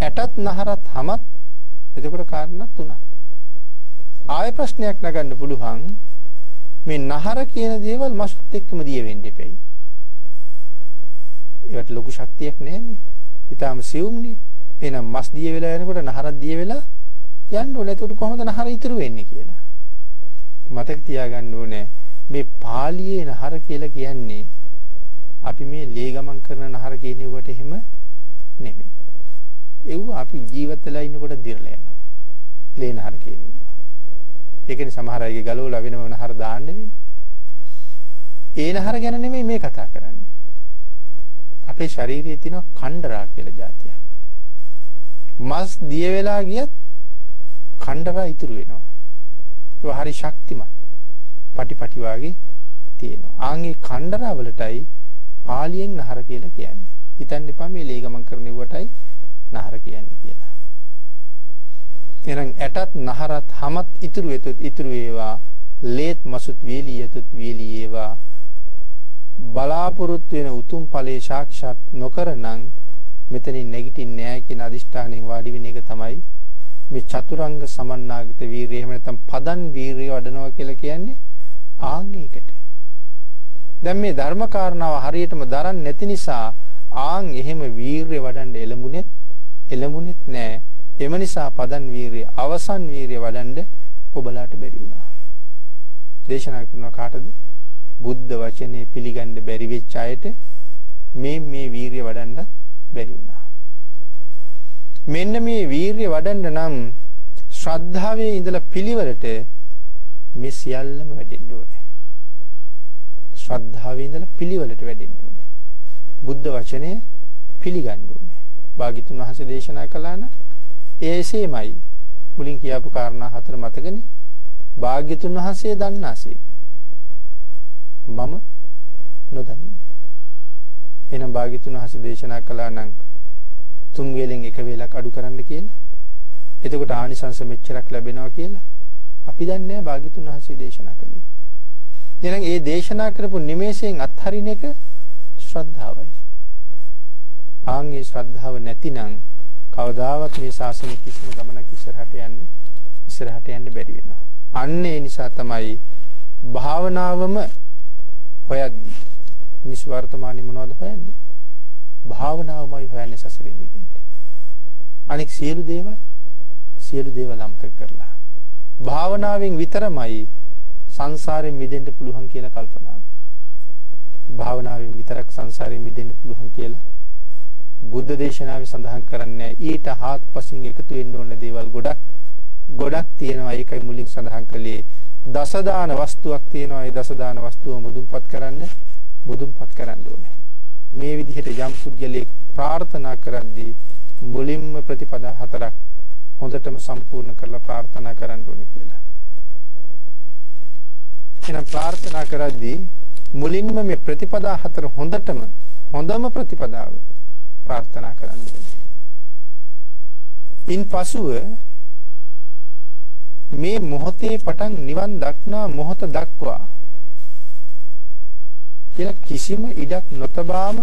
ඇටත් නහරත් හමත් එතකොට කාරණා තුනක්. ආය ප්‍රශ්නයක් නගන්න පුළුවන් මේ නහර කියන දේවල් මසුත් එක්කම දිය වෙන්න එපෙයි. ඒවට ලොකු ශක්තියක් නැහැනේ. ඊටාම සියුම්නේ. එහෙනම් මස් දිය වෙලා යනකොට නහරක් දිය වෙලා යන්න ඕනේ. එතකොට කොහොමද නහර ඉතුරු වෙන්නේ කියලා. මතක තියාගන්න ඕනේ මේ පාලියේ නහර කියලා කියන්නේ අපි මේ ලේ ගමන් කරන නහර කියන එකට එහෙම නෙමෙයි. ඒව අපි ජීවත් වෙලා ඉන්නකොට දිරලා යනවා. ලේ නහර කියන ඒවා. ඒකනේ සමහර අයගේ ගලවලා වෙනම නහර දාන්න වෙන්නේ. ඒ නහර ගැන නෙමෙයි මේ කතා කරන්නේ. අපේ ශරීරයේ තියෙන කණ්ඩරා කියලා જાතියක්. මස් දිය වෙලා ගියත් කණ්ඩරා ඉතුරු වෙනවා. ඒක හරි ශක්තිමත්. පටිපටි වාගේ තියෙනවා. ආන්ගේ කණ්ඩරා වලටයි පාලියෙන් නහර කියලා කියන්නේ. හිතන්න එපා මේ ලේ ගමන් කරන ඉවටයි නහර කියන්නේ කියලා. එහෙනම් ඇටත් නහරත් හැමත් ඉතුරු වෙතොත් ඉතුරු වේවා ලේත් මසුත් වේලියතුත් වේලී ඒවා බලාපොරොත්තු වෙන උතුම් ඵලයේ සාක්ෂාත් නොකරනම් මෙතනින් නැගිටින්නේ නැහැ කියන අදිෂ්ඨානයෙන් වාඩි වෙන එක තමයි මේ චතුරංග සමන්නාගත වීරිය එහෙම නැත්නම් පදන් වීරිය වඩනවා කියලා කියන්නේ ආන් ඒකට. දැන් මේ ධර්ම කාරණාව හරියටම දරන්නේ නැති නිසා ආන් එහෙම වීරිය වඩන්න එළඹුණෙත් එළඹුණෙත් නැහැ. එම නිසා පදන් වීරිය අවසන් වීරිය වඩන්න ඔබලාට බැරි වුණා. දේශනා කරන කාටද? බුද්ධ වචනේ පිළිගන්න බැරි වෙච්ච අයට මේ මේ වීරිය වඩන්න බැරි වුණා. මෙන්න මේ වීරිය වඩන්න නම් ශ්‍රද්ධාවේ ඉඳලා පිළිවෙලට මේ සියල්ලම වැඩෙන්න ඕනේ. ශ්‍රද්ධාවේ ඉඳලා පිළිවෙලට වැඩෙන්න ඕනේ. බුද්ධ වචනය පිළිගන්න ඕනේ. භාග්‍යතුන් වහන්සේ දේශනා කළා නම් ඒසෙමයි. මුලින් කියාපු කාරණා හතර මතකනේ. භාග්‍යතුන් වහන්සේ දන්නාසේක. මම නොදනිමි. එහෙනම් භාග්‍යතුන් වහන්සේ දේශනා කළා නම් තුන් වේලෙන් එක වේලක් අඩු කරන්න කියලා. එතකොට ආනිසංස මෙච්චරක් ලැබෙනවා කියලා අපි දන්නේ නැහැ භාග්‍යතුන් වහන්සේ දේශනා කළේ. එහෙනම් ඒ දේශනා කරපු නිමේෂයෙන් අත්හරින එක ශ්‍රද්ධාවයි. ආන්ගේ ශ්‍රද්ධාව නැතිනම් කවදාවත් මේ ශාසනය කිසිම ගමනක් ඉස්සරහට යන්න ඉස්සරහට යන්න බැරි වෙනවා. අන්න ඒ නිසා තමයි භාවනාවම හොයද්දී මිනිස් වර්තමානයේ මොනවද හොයන්නේ? භාවනාවමයි හොයන්නේ සසරින් මිදෙන්න. අනෙක් සියලු දේවල් සියලු දේවල් අමතක කරලා. භාවනාවෙන් විතරමයි සංසාරයෙන් මිදෙන්න පුළුවන් කියලා කල්පනා භාවනාවෙන් විතරක් සංසාරයෙන් මිදෙන්න පුළුවන් කියලා බුද්ධ දේශනාවේ සඳහන් කරන්නේ ඊට හාත්පසින් එකතු වෙන්න ඕන දේවල් ගොඩක් ගොඩක් තියෙනවා. ඒකයි මුලින් සඳහන් කළේ. දසදාන වස්තුවක් තියෙනවා. ඒ දසදාන වස්තුව මුදුන්පත් කරන්න. මුදුන්පත් කරන්න ඕනේ මේ විදිහට යම් පුද්ගලයෙක් ප්‍රාර්ථනා කරද්දී මුලින්ම ප්‍රතිපදා හතරක් හොඳටම සම්පූර්ණ කරලා ප්‍රාර්ථනා කරන්න ඕනේ කියලා. එහෙනම් ප්‍රාර්ථනා කරද්දී මුලින්ම මේ ප්‍රතිපදා හතර හොඳටම හොඳම ප්‍රතිපදාව ප්‍රාර්ථනා කරන්න ඕනේ. ඉන් පසුව මේ මොහොතේ පටන් නිවන් දක්නා මොහොත දක්වා කියලා කිසිම ඉඩක් නොතබාම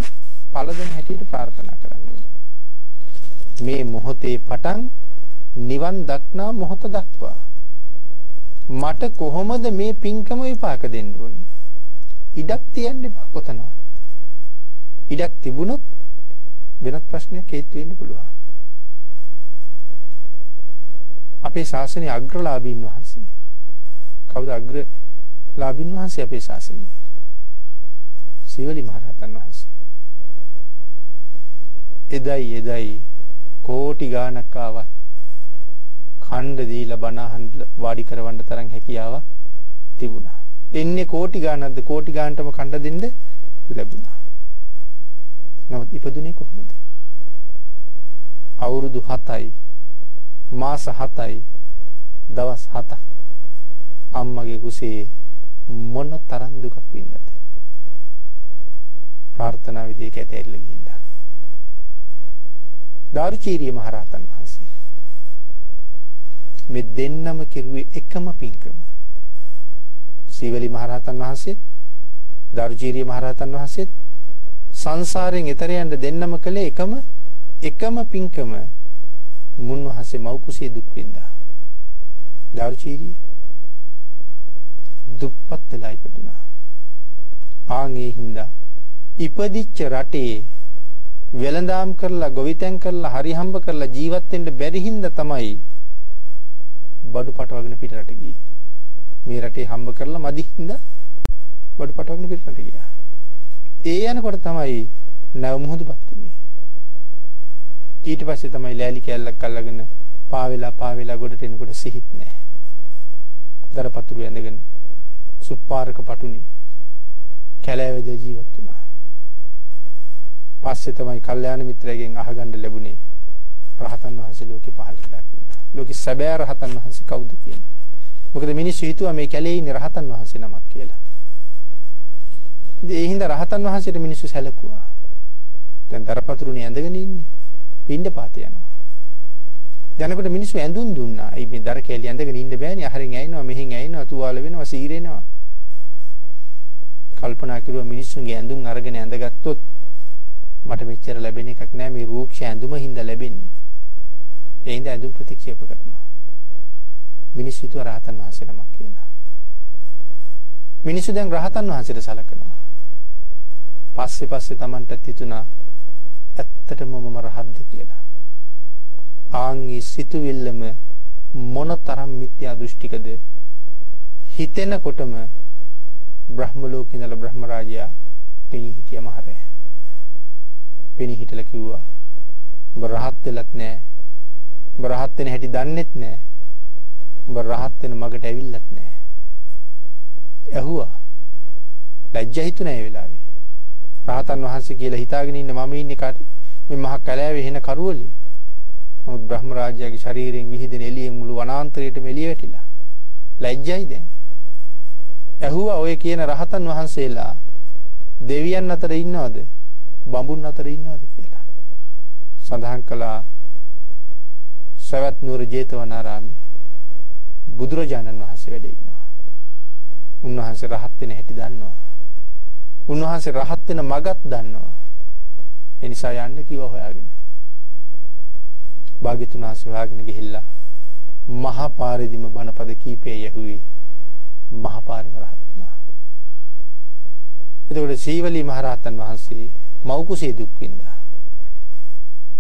පළදෙන හැටියට ප්‍රාර්ථනා කරන්න ඕනේ. මේ මොහොතේ පටන් නිවන් දක්නා මොහොත දක්වා මට කොහොමද මේ පින්කම විපාක දෙන්න ඕනේ? ඉඩක් තියන්න එපා කොතනවත්. ඉඩක් තිබුණොත් වෙනත් ප්‍රශ්නයක් හේතු වෙන්න පුළුවන්. අපේ ශාසනයේ අග්‍රලාභීන් වහන්සේ කවුද අග්‍රලාභීන් වහන්සේ අපේ ශාසනයේ? සීවලි මහරහතන් වහන්සේ. එදයි එදයි කෝටි ගාණක් ආවත් ඛණ්ඩ දීලා බණ අහන්න වාඩි කරවන්න තරම් හැකියාවක් තිබුණා. එන්නේ කෝටි ගාණක්ද කෝටි ගාණටම ඛණ්ඩ දෙන්න ලැබුණා. නමුත් ඉපදුනේ කොහොමද? අවුරුදු 7යි මාස 7යි දවස් 7ක් අම්මගේ කුසේ මොන තරම් දුකක් වින්දාද? ප්‍රාර්ථනා විදිහට ඇතැල්ල ගිහිල්ලා. දාරුචීරිය මහරහතන් වහන්සේ මේ දෙන්නම කෙරුවේ එකම පින්කම. සීවලි මහරහතන් වහන්සේ දාරුචීරිය මහරහතන් වහන්සේ සංසාරයෙන් එතර යන්න දෙන්නම කළේ එකම එකම පින්කම මුන්වහන්සේ මෞ කුසිය දුක් විඳා. දාරුචීරිය දුප්පත් වෙලා ඉපදුනා. ආන් ඒ හින්දා ඉපදිච්ච රටේ වෙළඳාම් කරලා ගොවිතැන් කරලා හරි හම්බ කරලා ජීවත් වෙන්න බැරි හින්දා තමයි බඩු පටවගෙන පිට රට ගියේ. මේ රටේ හම්බ කරලා මදි හින්දා බඩු පටවගෙන පිට රට ගියා. ඒ යනකොට තමයි නැව මුහුදුපත් උනේ. ඊට පස්සේ තමයි ලෑලි කැල්ලක් අල්ලගෙන පාවෙලා පාවෙලා ගොඩට එනකොට සිහිත් නැහැ. දරපතුරු ඇඳගෙන සුප්පාරක පටුනේ කැලෑවද ජීවත් වුණා. පස්සේ තමයි කල්යාණ මිත්‍රයෙක්ගෙන් අහගන්න ලැබුණේ රහතන් වහන්සේ ලෝකේ පහළ වෙලා කියලා. ලෝකේ සැබෑ රහතන් වහන්සේ කවුද කියලා. මොකද මිනිස්සු හිතුවා මේ කැලේ ඉන්නේ රහතන් වහන්සේ නමක් කියලා. ඉතින් ඒ හින්දා රහතන් වහන්සේට මිනිස්සු සැලකුවා. දැන් දරපතුරුනේ ඇඳගෙන ඉන්නේ. පින්ඩ පාත යනවා. යනකොට මිනිස්සු ඇඳුම් දුන්නා. අයි මේ දර කැලිය ඇඳගෙන ඉන්න බෑනේ. අහරින් ඇිනවා, මෙහෙන් ඇිනවා, තුවාල වෙනවා, සීරෙනවා. කල්පනා කරුවා මිනිස්සුන්ගේ ඇඳුම් අරගෙන ඇඳගත්තොත් මට මෙච්චර ලැබෙන එකක් නෑ මේ රූක්ෂ ඇඳුම හින්දා ලැබෙන්නේ. ඒ හින්දා ඇඳුම් ප්‍රතික්ෂේප කරනවා. මිනිස්සු හිතුවා රහතන් වහන්සේ නමක් කියලා. මිනිස්සු දැන් රහතන් වහන්සේට සලකනවා. පස්සේ පස්සේ Tamanටත් හිතුණා ඇත්තටම මම රහත්ද කියලා. ආන්ගේ සිතුවිල්ලම මොනතරම් මිත්‍යා දෘෂ්ටිකද හිතෙනකොටම බ්‍රහ්ම ලෝකේ ඉඳලා බ්‍රහ්ම රාජයා පෙනී හිටිය මහරය. පෙනී හිටලා කිව්වා උඹ රහත් වෙලත් නෑ. උඹ රහත් වෙන හැටි දන්නෙත් නෑ. උඹ රහත් වෙන මගට ඇවිල්ලත් නෑ. ඇහුවා. ලැජ්ජා හිතුණා ඒ වෙලාවේ. රහතන් වහන්සේ කියලා හිතාගෙන ඉන්න මම ඉන්නේ කාට මේ මහ කැලෑවේ හෙන කරවලේ. නමුත් බ්‍රහ්ම රාජ්‍යයේ ශරීරයෙන් විහිදෙන එළියෙන් මුළු වනාන්තරයටම එළිය වැටිලා. ලැජ්ජයි දැන්. ඇහුවා ඔය කියන රහතන් වහන්සේලා දෙවියන් අතර ඉන්නවද? බඹුන් අතර ඉන්නවද කියලා. සඳහන් කළා සවැත් නුවර ජේතවනාරාමේ බුදුරජාණන් වහන්සේ වැඩ ඉන්නවා. උන්වහන්සේ රහත් වෙන හැටි දන්නවා. උන්වහන්සේ රහත් වෙන මගත් දන්නවා. ඒ නිසා යන්න කිව්වා හොයාගෙන. භාග්‍යතුන් වහන්සේ හොයාගෙන ගිහිල්ලා මහා පාරේදීම බණපද කීපේ යහුවේ මහා පාරේම රහත් වුණා. එතකොට සීවලී මහරහතන් වහන්සේ මෞකුසේ දුක් විඳා.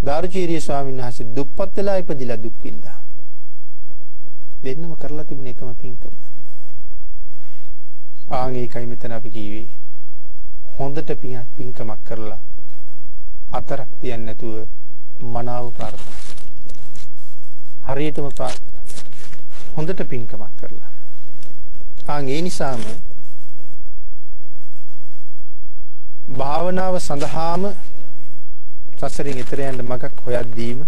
දාරුචීරිය ස්වාමීන් වහන්සේ දුප්පත් වෙලා ඉපදිලා දුක් විඳා. දෙන්නම කරලා තිබුණ එකම පින්කම. ආන් ඒකයි මෙතන අපි කිව්වේ. හොඳට පින්කමක් කරලා අතරක් තියන්නේ නැතුව මනාව ප්‍රාර්ථනා හරියටම ප්‍රාර්ථනා කරන්න. හොඳට පින්කමක් කරලා. ආන් ඒ නිසාම භාවනාව සඳහාම සසරින් එතර යන්න මගක් හොයද්දීම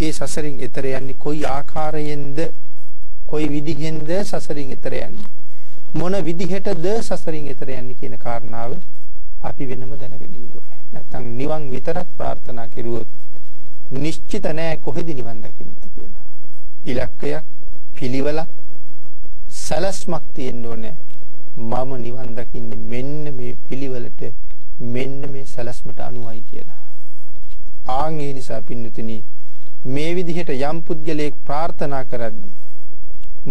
ඒ සසරින් එතර යන්නේ කොයි ආකාරයෙන්ද කොයි විදිහෙන්ද සසරින් එතර යන්නේ මොන විදිහටද සසරින් එතර යන්නේ කියන කාරණාව අපි වෙනම දැනගෙන ඉන්න ඕනේ. නැත්තම් නිවන් විතරක් ප්‍රාර්ථනා කෙරුවොත් නිශ්චිත නෑ කොහෙද නිවන් දකින්නද කියලා. ඉලක්කයක්, පිළිවෙලක්, සලස්මක් තියෙන්න ඕනේ. මම නිවන් දකින්නේ මෙන්න මේ පිළිවෙලට මෙන්න මේ සලස්මට අනුවයි කියලා. ආන් ඒ නිසා පින්නතුනි මේ විදිහට යම් පුද්ගලයෙක් ප්‍රාර්ථනා කරද්දී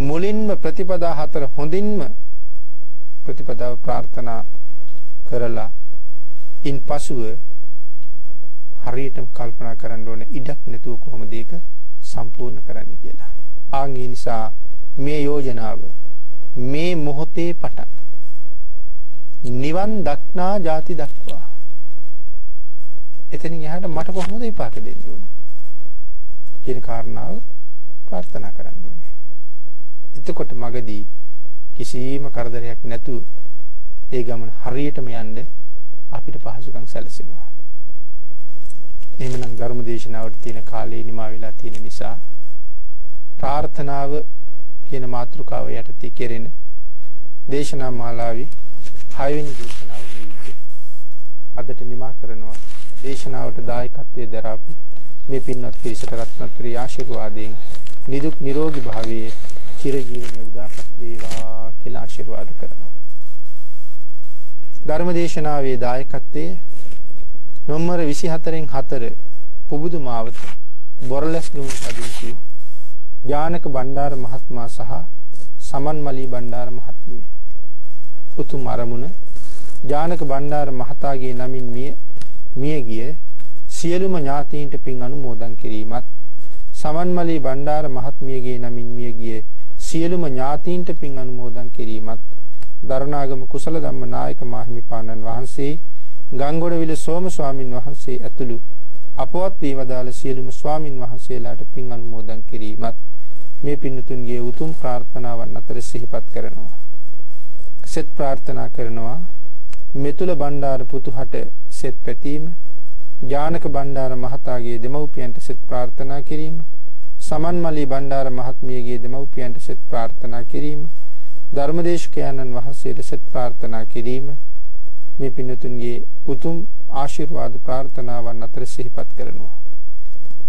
මුලින්ම ප්‍රතිපදා හතර හොඳින්ම ප්‍රතිපදාව ප්‍රාර්ථනා කරලා ඉන් පසුව හරියටම කල්පනා කරන්න ඕනේ ඉඩක් නැතුව කොහොමද ඒක සම්පූර්ණ කරන්න කියලා. ආන් ඒ නිසා මේ යෝජනාව මේ මොහොතේ පටන් නිවන් දක්නා ಜಾති දක්වා එතනින් එහාට මට කොහොමද විපාක දෙන්න ඕනේ කියන කාරණාව ප්‍රාර්ථනා කරන්න ඕනේ. එතකොට මගදී කිසිම කරදරයක් නැතුව ඒ ගමන හරියටම යන්න අපිට පහසුකම් සැලසෙනවා. එහෙමනම් ධර්ම දේශනාවට තියෙන කාලේ නිමා වෙලා තියෙන නිසා ප්‍රාර්ථනාව කියන මාතෘකාව යටතේ කෙරෙන දේශනා මාලාවේ 6 වෙනි දේශනාව මේ විදිහට අදට නිමා කරනවා දේශනාවට දායකත්වයේ දරාපු මේ පින්වත් පිරිසට රත්නත්‍රි ආශිර්වාදයෙන් නිදුක් නිරෝගී භාවයේ චිරජීවනයේ උදාපත් වේවා කියලා ආශිර්වාද කරනවා. ධර්මදේශනාවේ දායකත්වයේ නොම්බර 24න් 4 පුබුදු මාවත බොරලැස් ගම පදිංචි ඥානක බණ්ඩාර මහත්මයා සහ සමන්මලී බණ්ඩාර මහත්මිය. උතුම් අරමුණ ජානක බණ්ඩාර මහතාගේ නමින් මිය මිය ගිය සියලුම ඥාතීන්ට පින් අනුමෝදන් කිරීමත් සමන්මලී බණ්ඩාර මහත්මියගේ නමින් මිය ගිය සියලුම ඥාතීන්ට පින් අනුමෝදන් කිරීමත් දරණාගම කුසල ධම්ම නායක මාහිමිපාණන් වහන්සේ ගංගොඩවිල සෝම ස්වාමින් වහන්සේ ඇතුළු අපවත් වීමදාල සියලුම ස්වාමින් වහන්සේලාට පින් අනුමෝදන් කිරීමත් මේ පින්නතුන්ගේ උතුම් ප්‍රාර්ථනාවන් අතර සිහිපත් කරනවා. සෙත් ප්‍රාර්ථනා කරනවා මෙතුල බණ්ඩාර පුතුහට සෙත් පැතීම ඥානක බණ්ඩාර මහතාගේ දෙමව්පියන්ට සෙත් ප්‍රාර්ථනා කිරීම සමන්මලී බණ්ඩාර මහත්මියගේ දෙමව්පියන්ට සෙත් ප්‍රාර්ථනා කිරීම ධර්මදේශකයන්න් වහන්සේට සෙත් ප්‍රාර්ථනා කිරීම මේ පින්නතුන්ගේ උතුම් ආශිර්වාද ප්‍රාර්ථනාවන් අතර සිහිපත් කරනවා.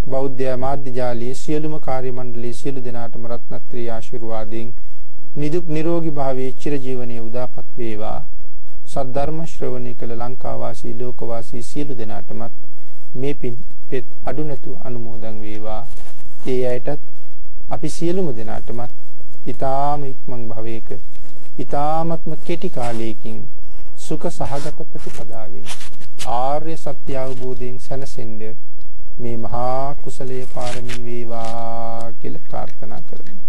බෞද්ධ මාධ්‍ය ජාලයේ සියලුම කාර්ය මණ්ඩලයේ සියලු දෙනාටම රත්නත්‍රී ආශිර්වාදයෙන් නිදුක් නිරෝගී භාවයේ චිර ජීවනයේ උදාපත් වේවා. සද්ධර්ම ශ්‍රවණය කළ ලංකාවාසී ලෝකවාසී සියලු දෙනාටමත් මේ පින් පෙත් අඩු නැතු අනුමෝදන් වේවා. ඒ අයටත් අපි සියලුම දෙනාටමත් ඊ타ම ඉක්මන් භවයක ඊ타මත්ම කෙටි කාලයකින් සුඛ සහගත ප්‍රතිපදාවෙන් ආර්ය සත්‍ය අවබෝධයෙන් සැනසෙන්න මේ මහා කුසලයේ පාරමී වේවා කියලා ප්‍රාර්ථනා කරමු.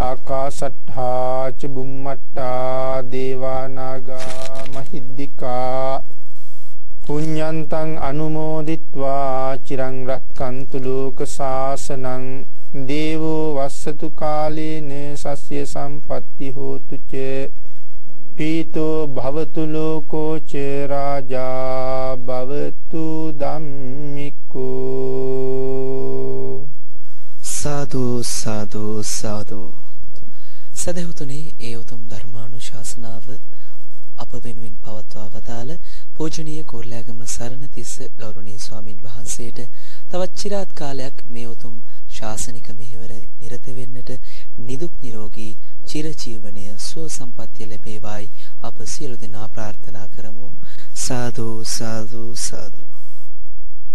ආකාශට්ඨා ච බුම්මට්ටා දේවා නාග මහිද්దికා පුඤ්ඤන්තං අනුමෝදිත්වා චිරං රක්칸තු ලෝක සාසනං දේවෝ වස්සතු කාලේන සස්්‍ය සම්පත්ති හෝතු ච පීතෝ භවතු ලෝකෝ ච රාජා භවතු ධම්මිකෝ. සාදු සාදු සාදු. සදහතුනේ ඒ උතුම් ධර්මානුශාසනාව අප වෙනුවෙන් පවත්වා වදාළ පූජනීය කෝරළෑගම සරණතිස්ස ගෞරවනීය ස්වාමින් වහන්සේට තවත් চিරාත් කාලයක් මේ උතුම් ශාසනික මෙහෙවර නිරත වෙන්නට නිදුක් නිරෝගී චිරජීවනය සුව සම්පත්තිය ලැබේවායි අප සියලු දෙනා ප්‍රාර්ථනා කරමු සාදු සාදු සාදු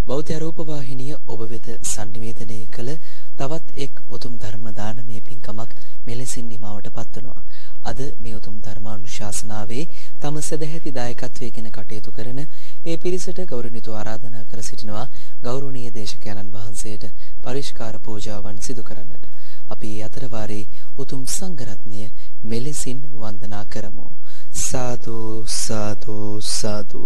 බෞද්ධ රූප වාහිනිය ඔබ වෙත sannivedanaya කළ තවත් එක් උතුම් ධර්ම දානමය පින්කමක් මෙලෙසින් නිමවට පත්වනවා. අද මේ උතුම් ධර්මානුශාසනාවේ තම සදැහැති දායකත්වයෙන් කටයුතු කරන ඒ පිරිසට ගෞරවණීය ආරාධනා කර සිටිනවා ගෞරවනීය දේශකයන්න් වහන්සේට පරිස්කාර පූජාවන් සිදු කරන්නට. අපි අතර වාරේ උතුම් සංඝරත්නය මෙලෙසින් වන්දනා කරමු. සාදු සාදු සාදු